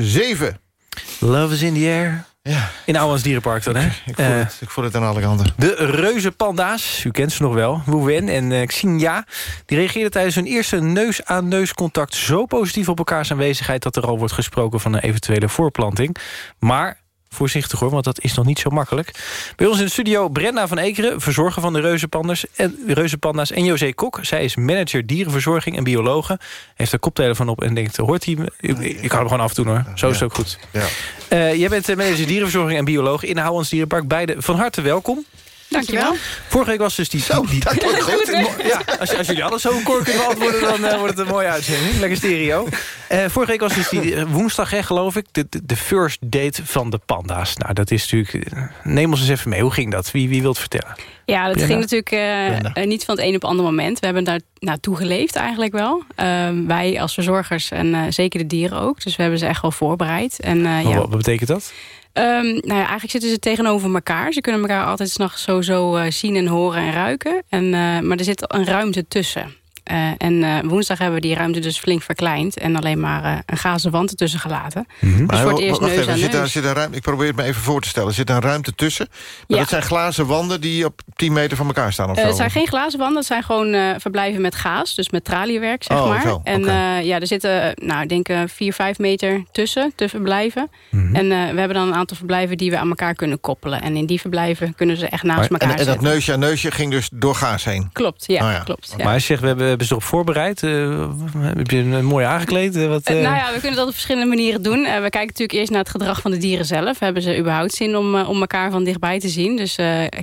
Love is in the air. Ja. In Ouwans Dierenpark dan, hè? Ik voel, het, ik voel het aan alle kanten. De reuze panda's, u kent ze nog wel, Wu en uh, Xinja... die reageerden tijdens hun eerste neus-aan-neus contact... zo positief op elkaars aanwezigheid... dat er al wordt gesproken van een eventuele voorplanting. Maar voorzichtig hoor, want dat is nog niet zo makkelijk. Bij ons in de studio Brenda van Ekeren, verzorger van de reuzenpandas en, reuzenpanda's... en José Kok, zij is manager dierenverzorging en biologe. Heeft een koptelefoon op en denkt, hoort hij me? Ik, ik hou hem gewoon af en toe hoor, zo is het ook goed. Ja. Eh, jij bent eh, manager dierenverzorging en bioloog in Houwans Dierenpark. Beide van harte welkom. Dankjewel. Vorige week was dus die... Zo, die, dat wordt goed. ja, als, als jullie alles zo kort kunnen beantwoorden... dan eh, wordt het een mooie uitzending. Lekker stereo. Eh, vorige week was dus die eh, woensdag, hè, geloof ik... De, de, first date van de panda's. Nou, dat is natuurlijk... neem ons eens even mee. Hoe ging dat? Wie, wie wil het vertellen? Ja, dat Brenda? ging natuurlijk niet van het een op het andere moment. We hebben daar naartoe geleefd eigenlijk wel. Ehm, wij als verzorgers en eh, zeker de dieren ook. Dus we hebben ze echt wel voorbereid. En, eh, Wat, ja, wat betekent dat? Ehm, nou ja, eigenlijk zitten ze tegenover elkaar. Ze kunnen elkaar altijd s'nachts sowieso eh, zien en horen en ruiken. En, eh, maar er zit een ruimte tussen. Eh, en eh, woensdag hebben we die ruimte dus flink verkleind... en alleen maar eh, een gazen wand ertussen gelaten. Dus Maar voor het eerst neus even, aan zit daar, zit een ruimte, ik probeer het me even voor te stellen. Er zit een ruimte tussen. Maar Ja. dat zijn glazen wanden die op 10 meter van elkaar staan of zo? het zijn geen glazen wanden, het zijn gewoon eh, verblijven met gaas. Dus met traliewerk, zeg Oh, maar. zo, en oké. eh, ja, er zitten, nou, ik denk eh, vier, vijf meter tussen te verblijven. Mhm. En eh, we hebben dan een aantal verblijven die we aan elkaar kunnen koppelen. En in die verblijven kunnen ze echt naast Maar- elkaar en, en dat neusje aan neusje ging dus door gaas heen? Klopt, ja, Oh ja. klopt. Ja. Maar als je zegt, we hebben, hebben ze erop voorbereid. eh, heb je een, mooi aangekleed? eh, wat, Eh, nou ja, we kunnen dat op verschillende manieren doen. We kijken natuurlijk eerst naar het gedrag van de dieren zelf. Hebben ze überhaupt zin om, om elkaar van dichtbij te zien? Dus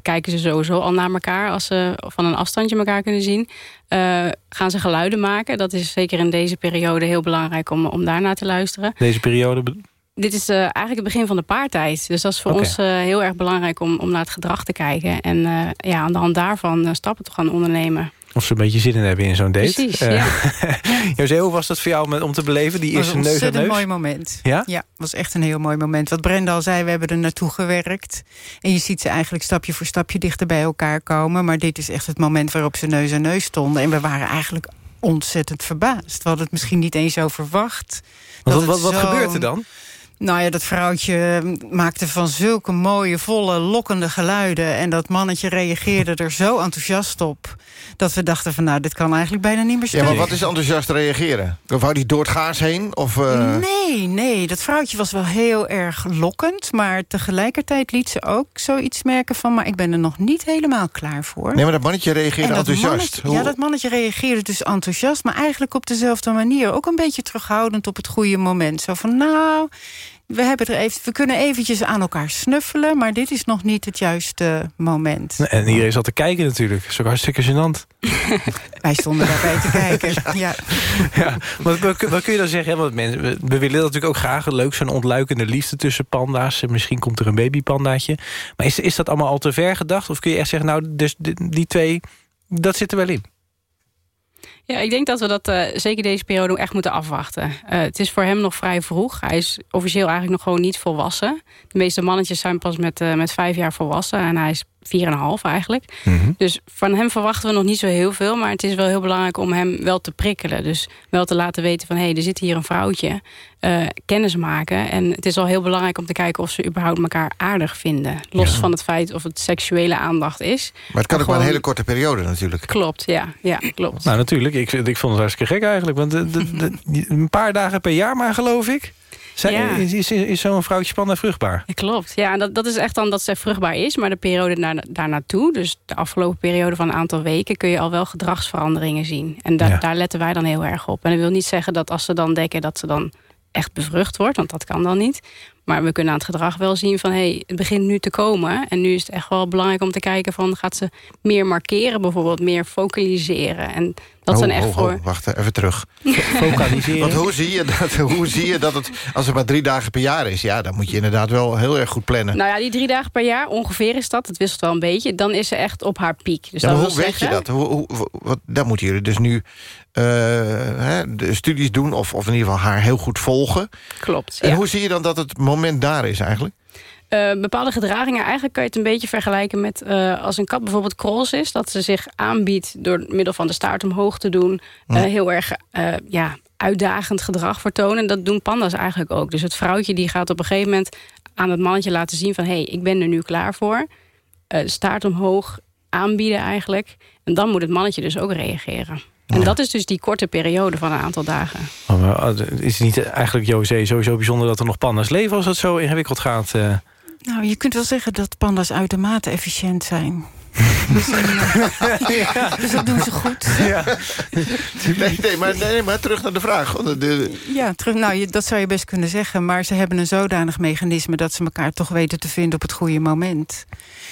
kijken ze sowieso al naar elkaar als ze van een afstandje elkaar kunnen zien. Gaan ze geluiden maken? Dat is zeker in deze periode heel belangrijk om, om daarnaar te luisteren. Deze periode... Dit is eigenlijk het begin van de paartijd. Dus dat is voor ons heel erg belangrijk om, om naar het gedrag te kijken. En ja, aan de hand daarvan stappen te gaan ondernemen. Of ze een beetje zin in hebben in zo'n date. Precies, Eh, ja. José, hoe was dat voor jou om, te beleven? Die was eerste een neus aan ontzettend neus? mooi moment. Ja? Ja, was echt een heel mooi moment. Wat Brenda al zei, we hebben er naartoe gewerkt. En je ziet ze eigenlijk stapje voor stapje dichter bij elkaar komen. Maar dit is echt het moment waarop ze neus aan neus stonden. En we waren eigenlijk ontzettend verbaasd. We hadden het misschien niet eens zo verwacht. Wat, wat, het wat gebeurt er dan? Nou ja, dat vrouwtje maakte van zulke mooie, volle, lokkende geluiden. En dat mannetje reageerde er zo enthousiast op... dat we dachten van nou, dit kan eigenlijk bijna niet meer Ja, stuk. maar wat is enthousiast reageren? Of wou die door het gaas heen? Of, eh, Nee, nee, dat vrouwtje was wel heel erg lokkend... maar tegelijkertijd liet ze ook zoiets merken van... maar ik ben er nog niet helemaal klaar voor. Nee, maar dat mannetje reageerde dat enthousiast. mannetje- Ja, dat mannetje reageerde dus enthousiast... maar eigenlijk op dezelfde manier. Ook een beetje terughoudend op het goede moment. Zo van, nou, we, hebben er even, we kunnen eventjes aan elkaar snuffelen... maar dit is nog niet het juiste moment. En iedereen zat te kijken natuurlijk. Dat is ook hartstikke gênant. Wij stonden daarbij te kijken. Ja. ja, wat, wat, wat kun je dan zeggen? hè? Want mensen, we, we willen natuurlijk ook graag leuk zo'n ontluikende liefde tussen panda's. En Misschien komt er een babypandaatje. Maar is, is dat allemaal al te ver gedacht? Of kun je echt zeggen, nou, dus die, die twee, dat zit er wel in? Ja, ik denk dat we dat eh, zeker deze periode ook echt moeten afwachten. Eh, het is voor hem nog vrij vroeg. Hij is officieel eigenlijk nog gewoon niet volwassen. De meeste mannetjes zijn pas met, eh, met vijf jaar volwassen. En hij is 4,5 eigenlijk. Dus van hem verwachten we nog niet zo heel veel. Maar het is wel heel belangrijk om hem wel te prikkelen. Dus wel te laten weten van... hé, hey, er zit hier een vrouwtje. eh, kennis maken. En het is al heel belangrijk om te kijken... of ze überhaupt elkaar aardig vinden. Los van het feit of het seksuele aandacht is. Maar het kan ook maar een gewoon- hele korte periode natuurlijk. Klopt, ja. ja klopt. Nou, natuurlijk. Ik, ik vond het hartstikke gek eigenlijk. Want de, de- de- een paar dagen per jaar maar, geloof ik. Ja. Is, is, is zo'n vrouwtje panda vruchtbaar? Ja, Klopt. Ja, en dat, dat is echt dan dat ze vruchtbaar is. Maar de periode daar, daar naartoe, dus de afgelopen periode van een aantal weken... kun je al wel gedragsveranderingen zien. En da- Ja. daar letten wij dan heel erg op. En dat wil niet zeggen dat als ze dan denken dat ze dan echt bevrucht wordt... want dat kan dan niet. Maar we kunnen aan het gedrag wel zien van... hé, hey, het begint nu te komen. En nu is het echt wel belangrijk om te kijken van... gaat ze meer markeren bijvoorbeeld, meer focaliseren. En dat Oh, zijn echt oh, oh, voor... wacht, even terug. Focaliseren. Want hoe zie, je dat, hoe zie je dat het, als het maar drie dagen per jaar is... ja, dan moet je inderdaad wel heel erg goed plannen. Nou ja, die drie dagen per jaar, ongeveer is dat. Het wisselt wel een beetje. Dan is ze echt op haar piek. Dus Ja, dat hoe weet je dat? Hoe, hoe, wat, daar moeten jullie dus nu eh, hè, de studies doen... Of, of in ieder geval haar heel goed volgen. Klopt, En ja. hoe zie je dan dat het moment daar is eigenlijk? Eh, bepaalde gedragingen, eigenlijk kan je het een beetje vergelijken met eh, als een kat bijvoorbeeld cross is, dat ze zich aanbiedt door middel van de staart omhoog te doen, eh, heel erg ja, uitdagend gedrag vertonen. Dat doen panda's eigenlijk ook. Dus het vrouwtje die gaat op een gegeven moment aan het mannetje laten zien van hé, hey, ik ben er nu klaar voor. Staart omhoog aanbieden eigenlijk. En dan moet het mannetje dus ook reageren. En dat is dus die korte periode van een aantal dagen. Maar, maar, is het niet eigenlijk, José, sowieso bijzonder dat er nog panda's leven... als het zo ingewikkeld gaat? Nou, je kunt wel zeggen dat panda's uitermate efficiënt zijn. Dus, ja. dus dat doen ze goed. Ja. nee, nee, maar, nee, maar terug naar de vraag. De, Ja, terug, nou, je, dat zou je best kunnen zeggen. Maar ze hebben een zodanig mechanisme... dat ze elkaar toch weten te vinden op het goede moment.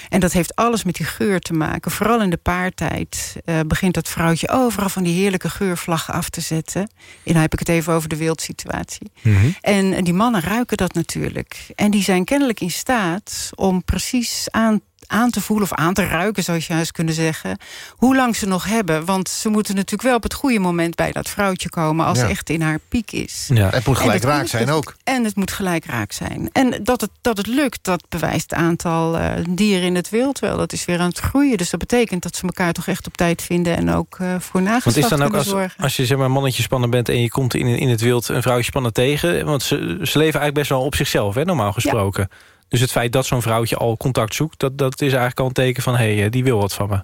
En dat heeft alles met die geur te maken. Vooral in de paartijd uh, begint dat vrouwtje overal van die heerlijke geurvlaggen af te zetten. En dan heb ik het even over de wildsituatie. Mm -hmm. en, en die mannen ruiken dat natuurlijk. En die zijn kennelijk in staat om precies aan aan te voelen of aan te ruiken, zou je juist kunnen zeggen. Hoe lang ze nog hebben. Want ze moeten natuurlijk wel op het goede moment bij dat vrouwtje komen... als Ja. ze echt in haar piek is. Ja. Het moet gelijk raak zijn ook. En het moet gelijk raak zijn. En dat het, dat het lukt, dat bewijst het aantal eh, dieren in het wild wel. Dat is weer aan het groeien. Dus dat betekent dat ze elkaar toch echt op tijd vinden... en ook eh, voor Want nageslacht is dan ook kunnen als, zorgen. als je zeg maar mannetje spannen bent... en je komt in, in het wild een vrouwtje spannen tegen... want ze, ze leven eigenlijk best wel op zichzelf, hè, normaal gesproken. Dus het feit dat zo'n vrouwtje al contact zoekt... dat, dat is eigenlijk al een teken van... hé, hey, die wil wat van me.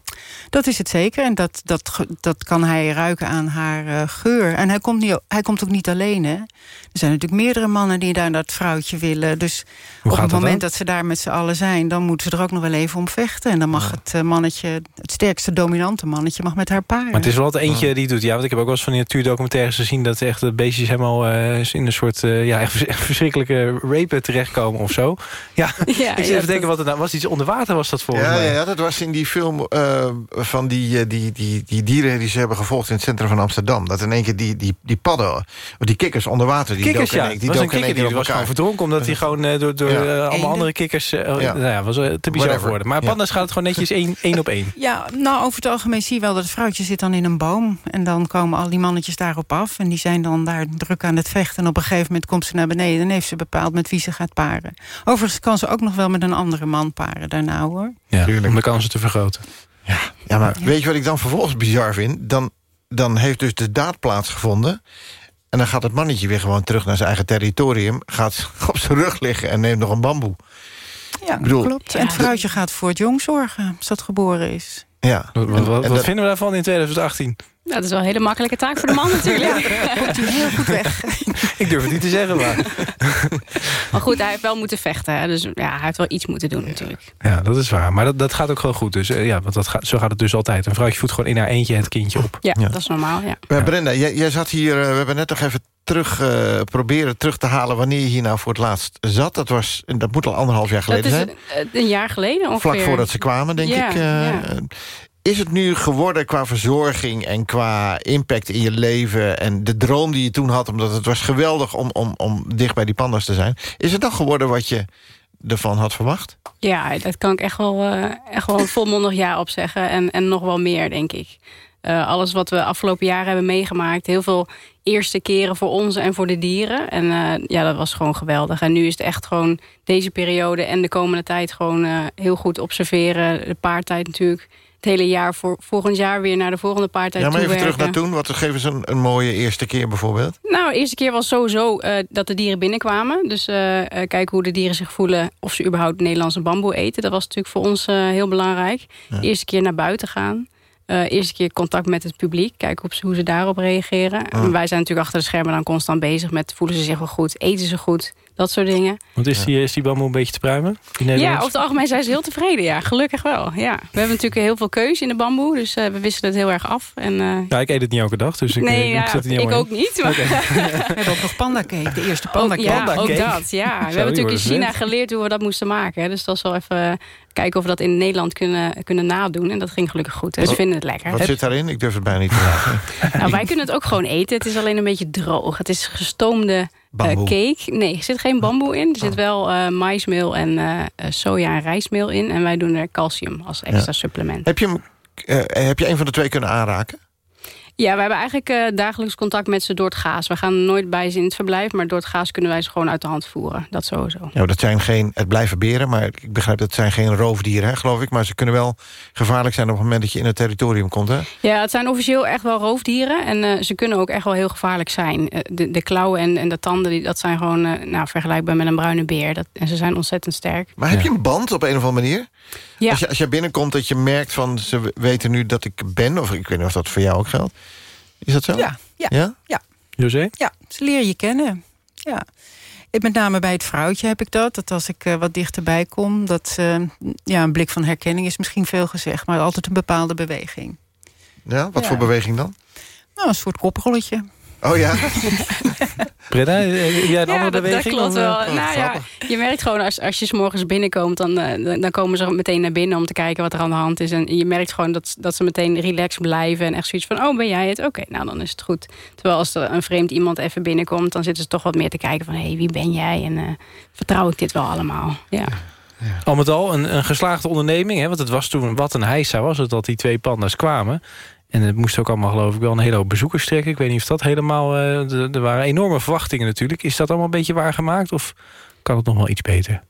Dat is het zeker. En dat, dat, dat kan hij ruiken aan haar eh, geur. En hij komt, niet, hij komt ook niet alleen. Hè? Er zijn natuurlijk meerdere mannen die daar dat vrouwtje willen. Dus Hoe op het moment dan? dat ze daar met z'n allen zijn... dan moeten ze er ook nog wel even om vechten. En dan mag het eh, mannetje, het sterkste dominante mannetje... mag met haar paren. Maar het is wel altijd eentje die het doet. Ja, want ik heb ook wel eens van die natuurdocumentaires gezien... dat echt de beestjes helemaal eh, in een soort eh, ja, echt vers- echt verschrikkelijke rape terechtkomen of zo. Ja, Ja, ik zit even denken wat het nou was. Iets onder water was dat volgens Ja, mij. ja, ja, dat was in die film eh, van die, eh, die, die, die dieren die ze hebben gevolgd in het centrum van Amsterdam. Dat in één keer die, die, die padden, of die kikkers onder water, die Kikkers, ja. die was een kikker die was gewoon verdronken... omdat hij gewoon eh, door, door Ja. eh, allemaal andere kikkers... Ja. Nou ja, was te bizar Whatever. geworden. Maar Ja. pandas gaat het gewoon netjes één, één op één. Ja, nou, over het algemeen zie je wel dat het vrouwtje zit dan in een boom. En dan komen al die mannetjes daarop af. En die zijn dan daar druk aan het vechten. En op een gegeven moment komt ze naar beneden... en heeft ze bepaald met wie ze gaat paren. Overigens kan ze ook nog wel met een andere man paren daarna, hoor. Ja, om de kansen te vergroten. Ja, maar weet je wat ik dan vervolgens bizar vind? Dan, dan heeft dus de daad plaatsgevonden... en dan gaat het mannetje weer gewoon terug naar zijn eigen territorium... gaat op zijn rug liggen en neemt nog een bamboe. Ja, bedoel- klopt. En het vrouwtje gaat voor het jong zorgen, als dat geboren is. Ja. Wat, wat, En- wat en dat- vinden we daarvan in 2018? Nou, dat is wel een hele makkelijke taak voor de man natuurlijk. Komt u heel goed weg. Ik durf het niet te zeggen, maar... Maar goed, hij heeft wel moeten vechten. Hè? Dus ja, hij heeft wel iets moeten doen natuurlijk. Ja, dat is waar. Maar dat, dat gaat ook gewoon goed. Dus eh, ja, want dat gaat, zo gaat het dus altijd. Een vrouwtje voedt gewoon in haar eentje het kindje op. Ja, Ja. dat is normaal, ja. Maar Brenda, jij, jij zat hier... eh, we hebben net nog even terug eh, proberen terug te halen... wanneer je hier nou voor het laatst zat. Dat, was, dat moet al anderhalf jaar Dat geleden is zijn. een, een jaar geleden ongeveer. Vlak voordat ze kwamen, denk Ja, ik. eh, ja. Is het nu geworden qua verzorging en qua impact in je leven... en de droom die je toen had, omdat het was geweldig om, om, om dicht bij die pandas te zijn... is het dan geworden wat je ervan had verwacht? Ja, dat kan ik echt wel, eh, echt wel volmondig ja op zeggen. En, en nog wel meer, denk ik. Eh, alles wat we afgelopen jaren hebben meegemaakt. Heel veel eerste keren voor ons en voor de dieren. En eh, ja, dat was gewoon geweldig. En nu is het echt gewoon deze periode en de komende tijd... gewoon heel goed observeren. De paartijd natuurlijk. Het hele jaar voor volgend jaar weer naar de volgende paartijd Ja, maar even terug naar toen. Wat geven ze een, een mooie eerste keer bijvoorbeeld? Nou, de eerste keer was sowieso eh, dat de dieren binnenkwamen. Dus eh, eh, kijken hoe de dieren zich voelen... of ze überhaupt Nederlandse bamboe eten. Dat was natuurlijk voor ons heel belangrijk. Ja. Eerste keer naar buiten gaan. Eh, eerste keer contact met het publiek. Kijken ze, hoe ze daarop reageren. En wij zijn natuurlijk achter de schermen dan constant bezig met... voelen ze zich wel goed, eten ze goed, dat soort dingen. Want is die, is die bamboe een beetje te pruimen? Ja, over het algemeen zijn ze heel tevreden. Ja, gelukkig wel. Ja. We hebben natuurlijk heel veel keuze in de bamboe. Dus eh, we wisselen het heel erg af. En, eh, Ja, ik eet het niet elke dag, dus ik, nee, ik ja, zet het niet ik ook in. niet. Maar Oké. We hebben ook nog pandacake, de eerste pandacake. ja, Pandacake. ook dat. Ja. We Zo, hebben natuurlijk in China geleerd hoe we dat moesten maken. hè. Dus dat is wel even kijken of we dat in Nederland kunnen, kunnen nadoen. En dat ging gelukkig goed. Dus we vinden het lekker. Wat zit daarin? Ik durf het bijna niet te vragen. Nou, wij kunnen het ook gewoon eten. Het is alleen een beetje droog. Het is gestoomde eh, cake. Nee, er zit geen bamboe in. Er zit wel eh, maismeel en eh, soja en rijstmeel in. En wij doen er calcium als extra Ja. supplement. Heb je, hem, heb je een van de twee kunnen aanraken? Ja, we hebben eigenlijk eh, dagelijks contact met ze door het gaas. We gaan nooit bij ze in het verblijf, maar door het gaas kunnen wij ze gewoon uit de hand voeren. Dat sowieso. Ja, dat zijn geen, het blijven beren, maar ik begrijp dat het zijn geen roofdieren, hè, geloof ik. Maar ze kunnen wel gevaarlijk zijn op het moment dat je in het territorium komt. Hè? Ja, het zijn officieel echt wel roofdieren. En eh, ze kunnen ook echt wel heel gevaarlijk zijn. Eh, de, de klauwen en, en de tanden, die, dat zijn gewoon nou, vergelijkbaar met een bruine beer. Dat, en ze zijn ontzettend sterk. Maar heb je een band op een of andere manier? Ja. Als, je, als je binnenkomt dat je merkt van ze weten nu dat ik ben, of ik weet niet of dat voor jou ook geldt. Is dat zo? Ja, ja, Ja? ja. José? Ja, ze leren je kennen. Ja. Met name bij het vrouwtje heb ik dat. Dat als ik uh, wat dichterbij kom... dat uh, ja, een blik van herkenning is misschien veel gezegd... maar altijd een bepaalde beweging. Ja, wat ja. voor beweging dan? Nou, een soort koprolletje. Oh ja? Breda, jij een ja, andere dat, beweging? dat klopt wel. Oh, nou, ja, je merkt gewoon, als, als je s morgens binnenkomt... Dan, uh, dan komen ze meteen naar binnen om te kijken wat er aan de hand is. En je merkt gewoon dat, dat ze meteen relaxed blijven... en echt zoiets van, oh, ben jij het? Oké, okay, nou, dan is het goed. Terwijl als er een vreemd iemand even binnenkomt... dan zitten ze toch wat meer te kijken van, hé, hey, wie ben jij? En uh, vertrouw ik dit wel allemaal? Ja. Ja. Al met al een, een geslaagde onderneming. Hè? Want het was toen wat een heisa was het dat die twee panda's kwamen. En het moest ook allemaal geloof ik wel een hele hoop bezoekers trekken. Ik weet niet of dat helemaal... Uh, er waren enorme verwachtingen natuurlijk. Is dat allemaal een beetje waargemaakt? Of kan het nog wel iets beter?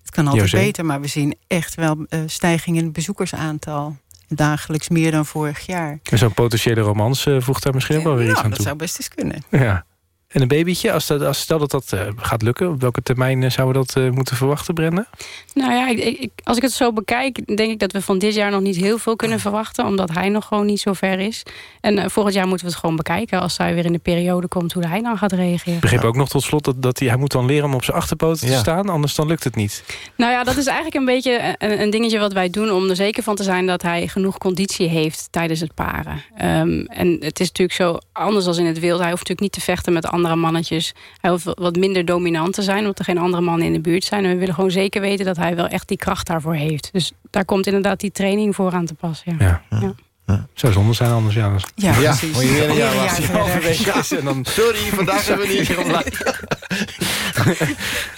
Het kan altijd José? beter, maar we zien echt wel uh, stijging in het bezoekersaantal. Dagelijks meer dan vorig jaar. Zo'n potentiële romans uh, voegt daar misschien wel weer iets aan dat toe. zou best eens kunnen. Ja. En een babytje, als, dat, als stel dat dat uh, gaat lukken... op welke termijn uh, zouden we dat uh, moeten verwachten, Brenda? Nou ja, ik, ik, als ik het zo bekijk... denk ik dat we van dit jaar nog niet heel veel kunnen verwachten... omdat hij nog gewoon niet zo ver is. En volgend jaar moeten we het gewoon bekijken... als hij weer in de periode komt, hoe hij dan gaat reageren. Ik begreep ook nog tot slot dat, dat hij, hij moet dan leren... om op zijn achterpoten te staan, anders dan lukt het niet. Nou ja, dat is eigenlijk een beetje een, een, dingetje wat wij doen... om er zeker van te zijn dat hij genoeg conditie heeft tijdens het paren. Um, en het is natuurlijk zo, anders dan in het wild... hij hoeft natuurlijk niet te vechten met andere mannetjes. Hij hoeft wat minder dominant te zijn, omdat er geen andere mannen in de buurt zijn. En we willen gewoon zeker weten dat hij wel echt die kracht daarvoor heeft. Dus daar komt inderdaad die training voor aan te passen. Ja. ja. ja. Ja. Zou zonde zijn anders, ja. Ja, ja precies. Moet je weer een jaar wachten. dan... Sorry, vandaag hebben we niet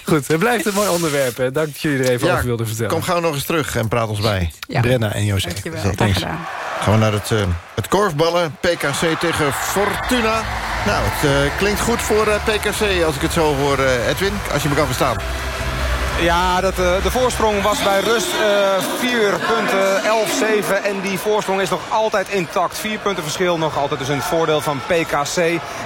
Goed, het blijft een mooi onderwerp. Hè. Dank dat jullie er even ja, over wilden vertellen. Kom gauw nog eens terug en praat ons bij. Ja. Brenna en Jozef. Dankjewel. Gaan we naar het, uh, het korfballen. PKC tegen Fortuna. Nou, het uh, klinkt goed voor uh, PKC als ik het zo hoor, Edwin. Als je me kan verstaan. Ja, dat, uh, de voorsprong was bij rust uh, 4 punten, 11-7. En die voorsprong is nog altijd intact. 4 punten verschil nog altijd dus het voordeel van PKC.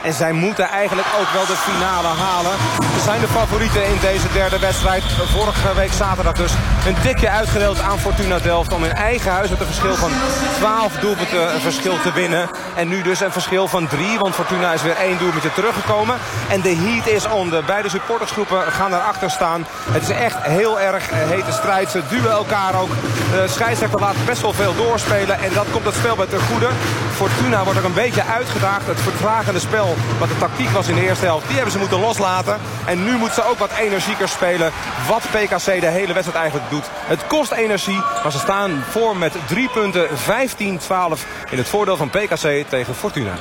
En zij moeten eigenlijk ook wel de finale halen. Ze zijn de favorieten in deze derde wedstrijd. Vorige week zaterdag dus een tikje uitgedeeld aan Fortuna Delft... om in eigen huis met een verschil van 12 doelpunten een verschil te winnen. En nu dus een verschil van 3, want Fortuna is weer één doelpuntje teruggekomen. En de heat is on. De beide supportersgroepen gaan daarachter staan. Het is echt heel erg hete strijd. Ze duwen elkaar ook. De scheidsrechter laat best wel veel doorspelen. En dat komt het spel bij ten goede. Fortuna wordt ook een beetje uitgedaagd. Het vertragende spel, wat de tactiek was in de eerste helft... die hebben ze moeten loslaten. En nu moeten ze ook wat energieker spelen. Wat PKC de hele wedstrijd eigenlijk doet. Het kost energie, maar ze staan voor met drie punten 15-12... in het voordeel van PKC tegen Fortuna.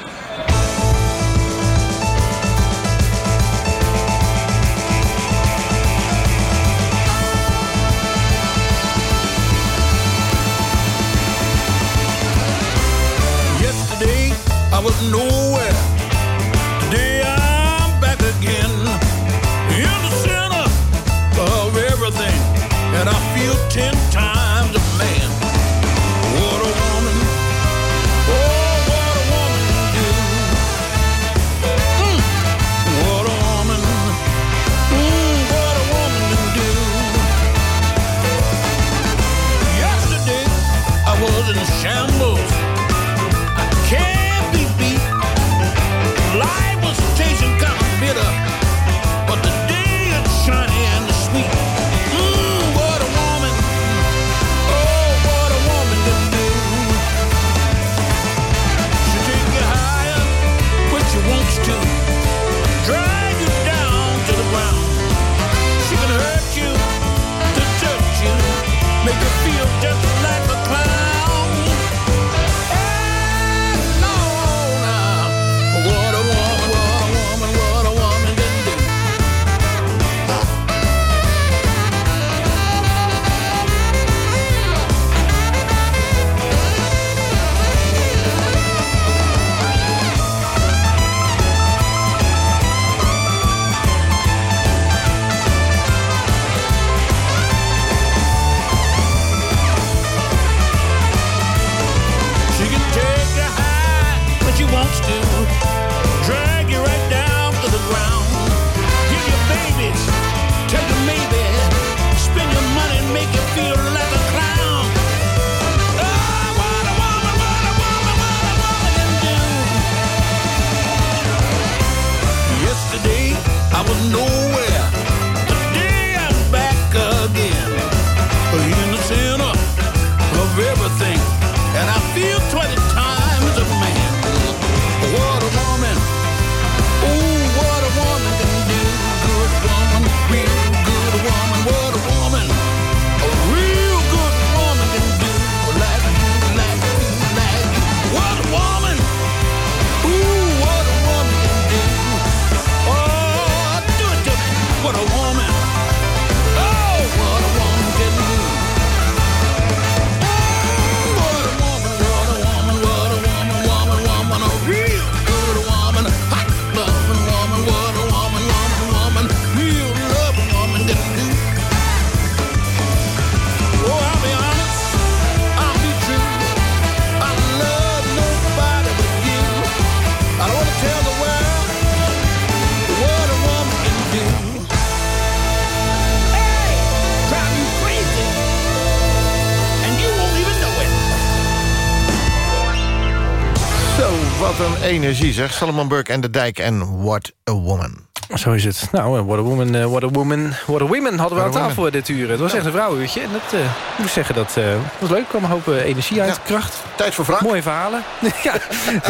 Wat een energie zeg. Salomon Burke en de Dijk en What a Woman. Zo is het. Nou, eh, what a woman, eh, what a woman, what a woman hadden we aan What a tafel dit uur. Het was echt een vrouwenuurtje. En dat eh, ik moet zeggen, dat eh, was leuk. Er kwam een hoop eh, energie uit, kracht. Tijd voor Frank. Mooie verhalen. ja,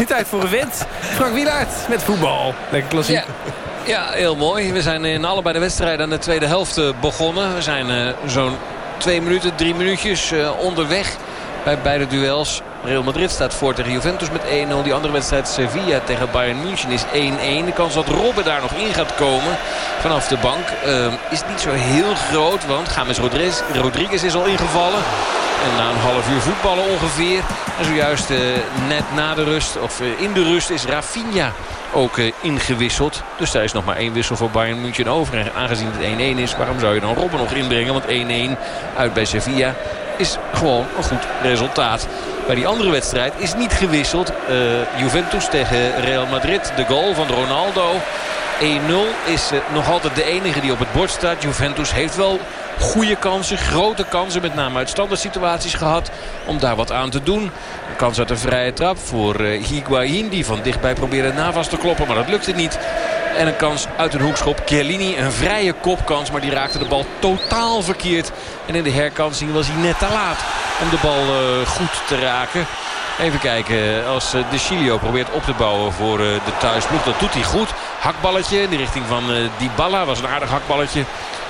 tijd voor een vent. Frank Wielaert met voetbal. Lekker klassiek. Ja. Ja, heel mooi. We zijn in allebei de wedstrijden aan de tweede helft eh, begonnen. We zijn eh, zo'n twee minuten, drie minuutjes eh, onderweg bij beide duels. Real Madrid staat voor tegen Juventus met 1-0. Die andere wedstrijd Sevilla tegen Bayern München is 1-1. De kans dat Robben daar nog in gaat komen vanaf de bank eh, is niet zo heel groot. Want James Rodriguez, Rodriguez is al ingevallen. En na een half uur voetballen ongeveer. En zojuist eh, net na de rust, of eh, in de rust, is Rafinha ook eh, ingewisseld. Dus daar is nog maar één wissel voor Bayern München over. En aangezien het 1-1 is, waarom zou je dan Robben nog inbrengen? Want 1-1 uit bij Sevilla is gewoon een goed resultaat. Bij die andere wedstrijd is niet gewisseld. Eh, Juventus tegen Real Madrid. De goal van Ronaldo. 1-0 is eh, nog altijd de enige die op het bord staat. Juventus heeft wel goede kansen, grote kansen. Met name uit standaard situaties gehad om daar wat aan te doen. Een kans uit een vrije trap voor eh, Higuain. Die van dichtbij probeerde Navas te kloppen, maar dat lukte niet. En een kans uit een hoekschop. Chiellini, een vrije kopkans, maar die raakte de bal totaal verkeerd. En in de herkansing was hij net te laat om de bal eh, goed te raken. Even kijken, als eh, De Chilio probeert op te bouwen voor eh, de thuisploeg. Dat doet hij goed. Hakballetje in de richting van Dybala. Was een aardig hakballetje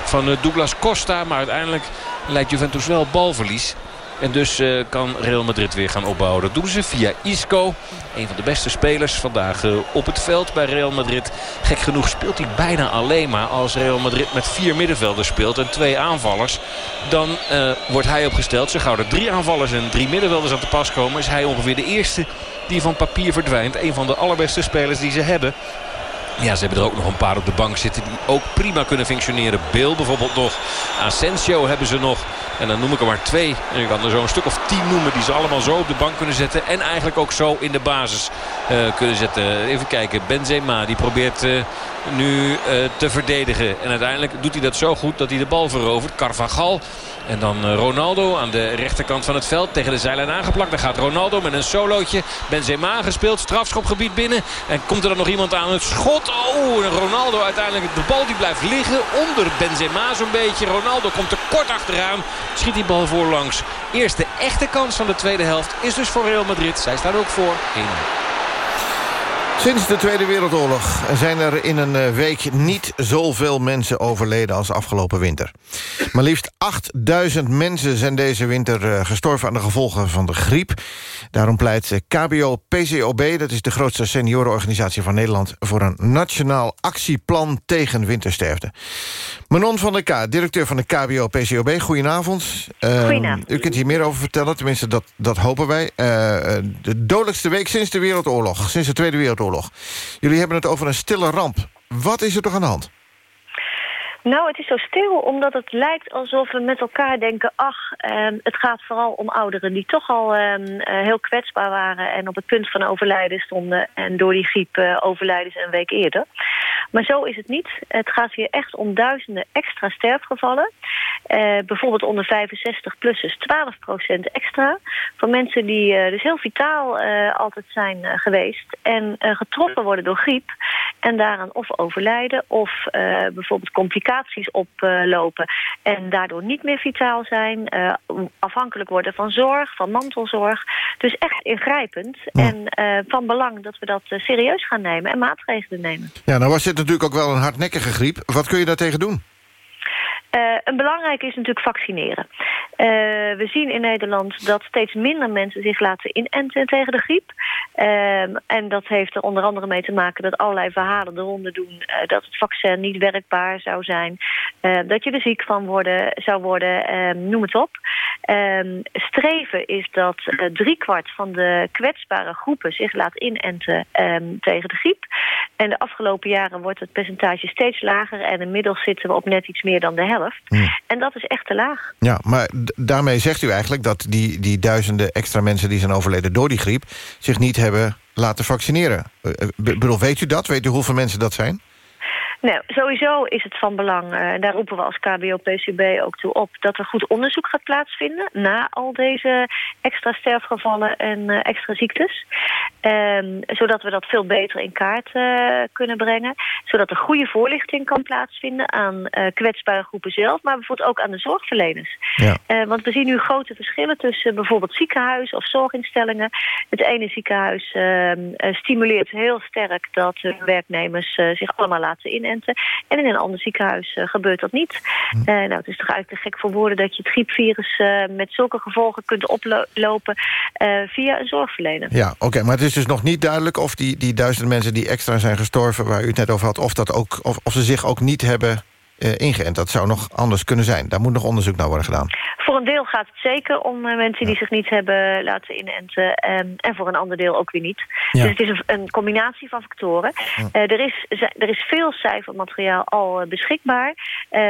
van Douglas Costa. Maar uiteindelijk leidt Juventus wel balverlies. En dus eh, kan Real Madrid weer gaan opbouwen. Dat doen ze via Isco. Een van de beste spelers vandaag eh, op het veld bij Real Madrid. Gek genoeg speelt hij bijna alleen maar als Real Madrid met vier middenvelders speelt en twee aanvallers. Dan eh, wordt hij opgesteld. Gauw er drie aanvallers en drie middenvelders aan te pas komen... is hij ongeveer de eerste die van papier verdwijnt. Een van de allerbeste spelers die ze hebben. Ja, ze hebben er ook nog een paar op de bank zitten die ook prima kunnen functioneren. Bill bijvoorbeeld nog. Asensio hebben ze nog. En dan noem ik er maar twee. En ik kan er zo een stuk of tien noemen die ze allemaal zo op de bank kunnen zetten. En eigenlijk ook zo in de basis eh, kunnen zetten. Even kijken. Benzema die probeert eh, nu eh, te verdedigen. En uiteindelijk doet hij dat zo goed dat hij de bal verovert. Carvajal. En dan Ronaldo aan de rechterkant van het veld tegen de zijlijn aangeplakt. Daar gaat Ronaldo met een solootje. Benzema gespeeld, strafschopgebied binnen. En komt er dan nog iemand aan het schot. Oh, en Ronaldo uiteindelijk, de bal die blijft liggen onder Benzema zo'n beetje. Ronaldo komt er kort achteraan, schiet die bal voorlangs. Eerste echte kans van de tweede helft is dus voor Real Madrid. Zij staat ook voor 1 Sinds de Tweede Wereldoorlog zijn er in een eh, week niet zoveel mensen overleden als afgelopen winter. Maar liefst 8000 mensen zijn deze winter eh, gestorven aan de gevolgen van de griep. Daarom pleit eh, KBO-PCOB, dat is de grootste seniorenorganisatie van Nederland... voor een nationaal actieplan tegen wintersterfte. Manon van der K, directeur van de KBO-PCOB, goedenavond. Eh, Goedenavond. U kunt hier meer over vertellen, tenminste dat, dat hopen wij. De dodelijkste week sinds de Wereldoorlog, sinds de Tweede Wereldoorlog. Jullie hebben het over een stille ramp. Wat is er toch aan de hand? Nou, het is zo stil omdat het lijkt alsof we met elkaar denken... ach, ehm, het gaat vooral om ouderen die toch al ehm, eh, heel kwetsbaar waren... en op het punt van overlijden stonden... en door die griep eh, overlijden ze een week eerder. Maar zo is het niet. Het gaat hier echt om duizenden extra sterfgevallen. Eh, bijvoorbeeld onder 65-plussers 12% extra. Voor mensen die eh, dus heel vitaal altijd zijn geweest... en getroffen worden door griep... en daaraan of overlijden of bijvoorbeeld complicaties oplopen... en daardoor niet meer vitaal zijn... eh, afhankelijk worden van zorg, van mantelzorg. Dus echt ingrijpend en eh, van belang dat we dat eh, serieus gaan nemen... en maatregelen nemen. Ja, nou was dit natuurlijk ook wel een hardnekkige griep. Wat kun je daartegen doen? Uh, een belangrijke is natuurlijk vaccineren. Uh, we zien in Nederland dat steeds minder mensen zich laten inenten tegen de griep. Uh, en dat heeft er onder andere mee te maken dat allerlei verhalen de ronde doen... dat het vaccin niet werkbaar zou zijn, dat je er ziek van worden, zou worden, ehm, noem het op. Ehm, streven is dat driekwart van de kwetsbare groepen zich laat inenten tegen de griep. En de afgelopen jaren wordt het percentage steeds lager... en inmiddels zitten we op net iets meer dan de helft. En dat is echt te laag. Ja, maar daarmee zegt u eigenlijk dat die, die duizenden extra mensen... die zijn overleden door die griep... zich niet hebben laten vaccineren. Uh, bedoel, weet u dat? Weet u hoeveel mensen dat zijn? Nou, sowieso is het van belang, uh, daar roepen we als KBO-PCB ook toe op... dat er goed onderzoek gaat plaatsvinden na al deze extra sterfgevallen en uh, extra ziektes. Um, zodat we dat veel beter in kaart uh, kunnen brengen. Zodat er goede voorlichting kan plaatsvinden aan kwetsbare groepen zelf... maar bijvoorbeeld ook aan de zorgverleners. Ja. want we zien nu grote verschillen tussen bijvoorbeeld ziekenhuizen of zorginstellingen. Het ene ziekenhuis ehm, stimuleert heel sterk dat werknemers zich allemaal laten inenten. En in een ander ziekenhuis uh, gebeurt dat niet. Uh, nou, het is toch eigenlijk te gek voor woorden dat je het griepvirus uh, met zulke gevolgen kunt oplopen via een zorgverlener. Ja, oké, maar het is dus nog niet duidelijk of die, die duizend mensen die extra zijn gestorven, waar u het net over had, of, dat ook, of, of ze zich ook niet hebben uh, ingeënt. Dat zou nog anders kunnen zijn. Daar moet nog onderzoek naar worden gedaan. Voor een deel gaat het zeker om uh, mensen die zich niet hebben laten inenten. Um, en voor een ander deel ook weer niet. Ja. Dus het is een, een combinatie van factoren. Ja. Uh, er, is, er is veel cijfermateriaal al beschikbaar.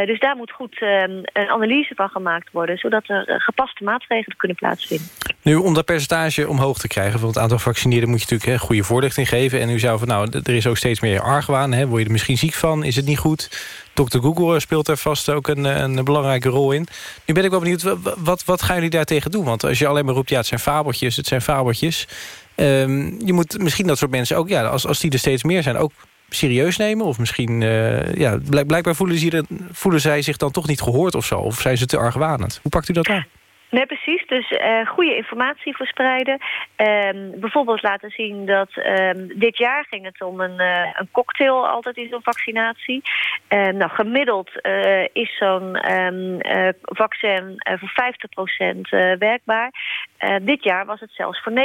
dus daar moet goed um, een analyse van gemaakt worden. Zodat er gepaste maatregelen kunnen plaatsvinden. Nu, om dat percentage omhoog te krijgen... van het aantal gevaccineerden moet je natuurlijk hè, goede voorlichting geven. En u zou van, nou, er is ook steeds meer argwaan. Hè, word je er misschien ziek van? Is het niet goed? Dr. Google speelt daar vast ook een, een belangrijke rol in. Nu ben ik wel benieuwd, wat, wat gaan jullie daartegen doen? Want als je alleen maar roept, ja, het zijn fabeltjes, het zijn fabeltjes. Um, je moet misschien dat soort mensen ook, ja, als, als die er steeds meer zijn... ook serieus nemen? Of misschien, uh, ja, blijk, blijkbaar voelen, ze, voelen zij zich dan toch niet gehoord of zo? Of zijn ze te argwanend? Hoe pakt u dat aan? Nee, precies. Dus uh, goede informatie verspreiden. Um, bijvoorbeeld laten zien dat um, dit jaar ging het om een, uh, een cocktail altijd in zo'n vaccinatie. Uh, nou, gemiddeld uh, is zo'n vaccin voor 50% uh, werkbaar. Dit jaar was het zelfs voor 59%.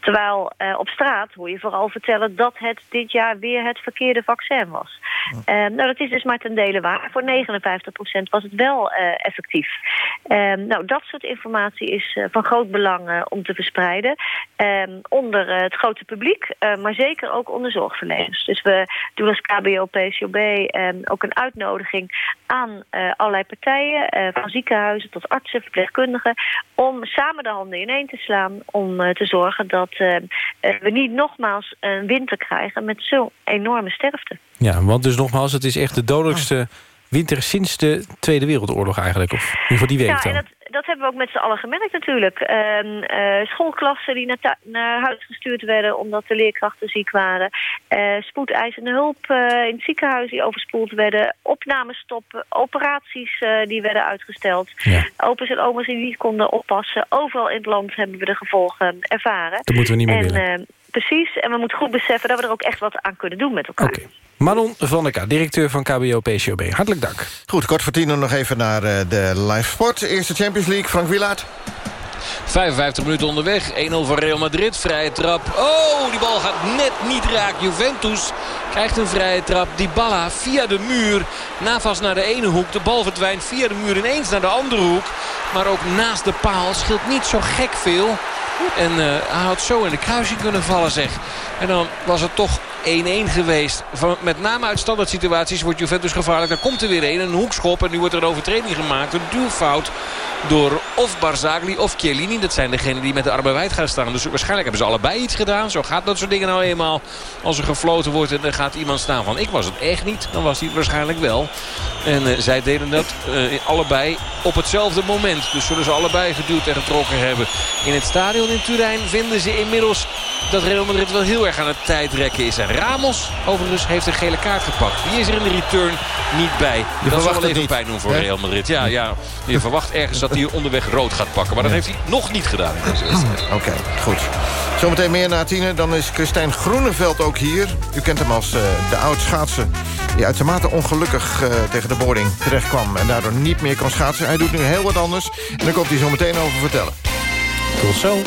Terwijl op straat hoor je vooral vertellen dat het dit jaar weer het verkeerde vaccin was. Uh, nou, dat is dus maar ten dele waar. Voor 59% was het wel uh, effectief. Uh, nou, dat soort informatie is uh, van groot belang uh, om te verspreiden. Uh, onder het grote publiek, maar zeker ook onder zorgverleners. Dus we doen als KBO, PCOB ook een uitnodiging aan allerlei partijen. Van ziekenhuizen tot artsen, verpleegkundigen. Om samen de handen ineen te slaan. Om te zorgen dat we niet nogmaals een winter krijgen met zo'n enorme sterfte. Ja, want dus nogmaals, het is echt de dodelijkste winter sinds de Tweede Wereldoorlog eigenlijk. Of in ieder geval die week ja, dan. En dat, dat hebben we ook met z'n allen gemerkt natuurlijk. Uh, uh, schoolklassen die naar, naar, huis gestuurd werden omdat de leerkrachten ziek waren. Uh, spoedeisende hulp in het ziekenhuis die overspoeld werden. Opnames stoppen, operaties die werden uitgesteld. Ja. Opa's en oma's die niet konden oppassen. Overal in het land hebben we de gevolgen ervaren. Dat moeten we niet meer en, willen. Precies, en we moeten goed beseffen dat we er ook echt wat aan kunnen doen met elkaar. Okay. Manon van der K, directeur van KBO PCOB. Hartelijk dank. Goed, kort voor tien nog even naar uh, de live sport. Eerste Champions League, Frank Wielaert. 55 minuten onderweg. 1-0 voor Real Madrid. Vrije trap. Oh, die bal gaat net niet raken. Juventus krijgt een vrije trap. Die balla via de muur. Navas naar de ene hoek. De bal verdwijnt via de muur ineens naar de andere hoek. Maar ook naast de paal scheelt niet zo gek veel. En uh, hij had zo in de kruising kunnen vallen zeg. En dan was het toch 1-1 geweest. Van, met name uit standaard situaties wordt Juventus gevaarlijk. Daar komt er weer een, een hoekschop. En nu wordt er een overtreding gemaakt. Een duwfout door of Barzagli of Chiellini. Dat zijn degenen die met de armen wijd gaan staan. Dus waarschijnlijk hebben ze allebei iets gedaan. Zo gaat dat soort dingen nou eenmaal. Als er gefloten wordt en er gaat iemand staan van ik was het echt niet. Dan was hij het waarschijnlijk wel. En uh, zij deden dat uh, allebei op hetzelfde moment. Dus zullen ze allebei geduwd en getrokken hebben. In het stadion in Turijn vinden ze inmiddels dat Real Madrid wel heel erg aan het tijdrekken is. En Ramos overigens heeft een gele kaart gepakt. Die is er in de return niet bij. Je dat zal wel even niet. pijn doen voor He? Real Madrid. Ja, ja, je verwacht ergens dat hij onderweg rood gaat pakken. Maar dat heeft hij nog niet gedaan in deze wedstrijd. Oké, okay, goed. Zometeen meer na tienen. Dan is Christijn Groeneveld ook hier. U kent hem als uh, de oud-schaatsen die uitermate ongelukkig uh, tegen de boarding terecht kwam... en daardoor niet meer kon schaatsen. Hij doet nu heel wat anders en daar komt hij zo meteen over vertellen. Tot zo.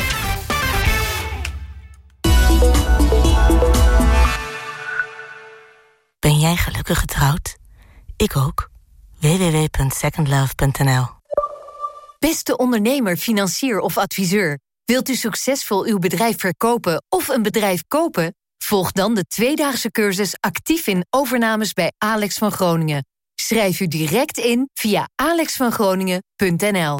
Ben jij gelukkig getrouwd? Ik ook. www.secondlove.nl Beste ondernemer, financier of adviseur... wilt u succesvol uw bedrijf verkopen of een bedrijf kopen? Volg dan de tweedaagse cursus actief in overnames bij Alex van Groningen. Schrijf u direct in via alexvangroningen.nl.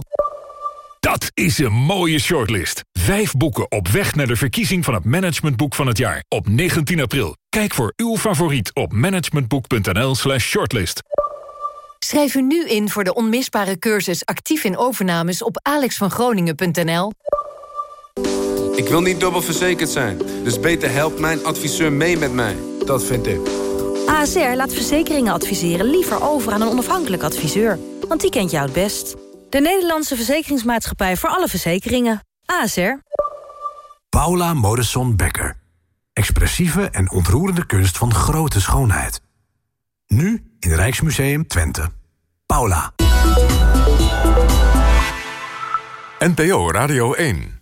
Dat is een mooie shortlist. Vijf boeken op weg naar de verkiezing van het managementboek van het jaar. Op 19 april. Kijk voor uw favoriet op managementboek.nl slash shortlist. Schrijf u nu in voor de onmisbare cursus actief in overnames op alexvangroningen.nl. Ik wil niet dubbel verzekerd zijn, dus beter helpt mijn adviseur mee met mij. Dat vind ik. ASR laat verzekeringen adviseren liever over aan een onafhankelijk adviseur. Want die kent jou het best. De Nederlandse Verzekeringsmaatschappij voor alle verzekeringen. ASR. Paula Modesson Becker. Expressieve en ontroerende kunst van grote schoonheid. Nu in Rijksmuseum Twente. Paula. NPO Radio 1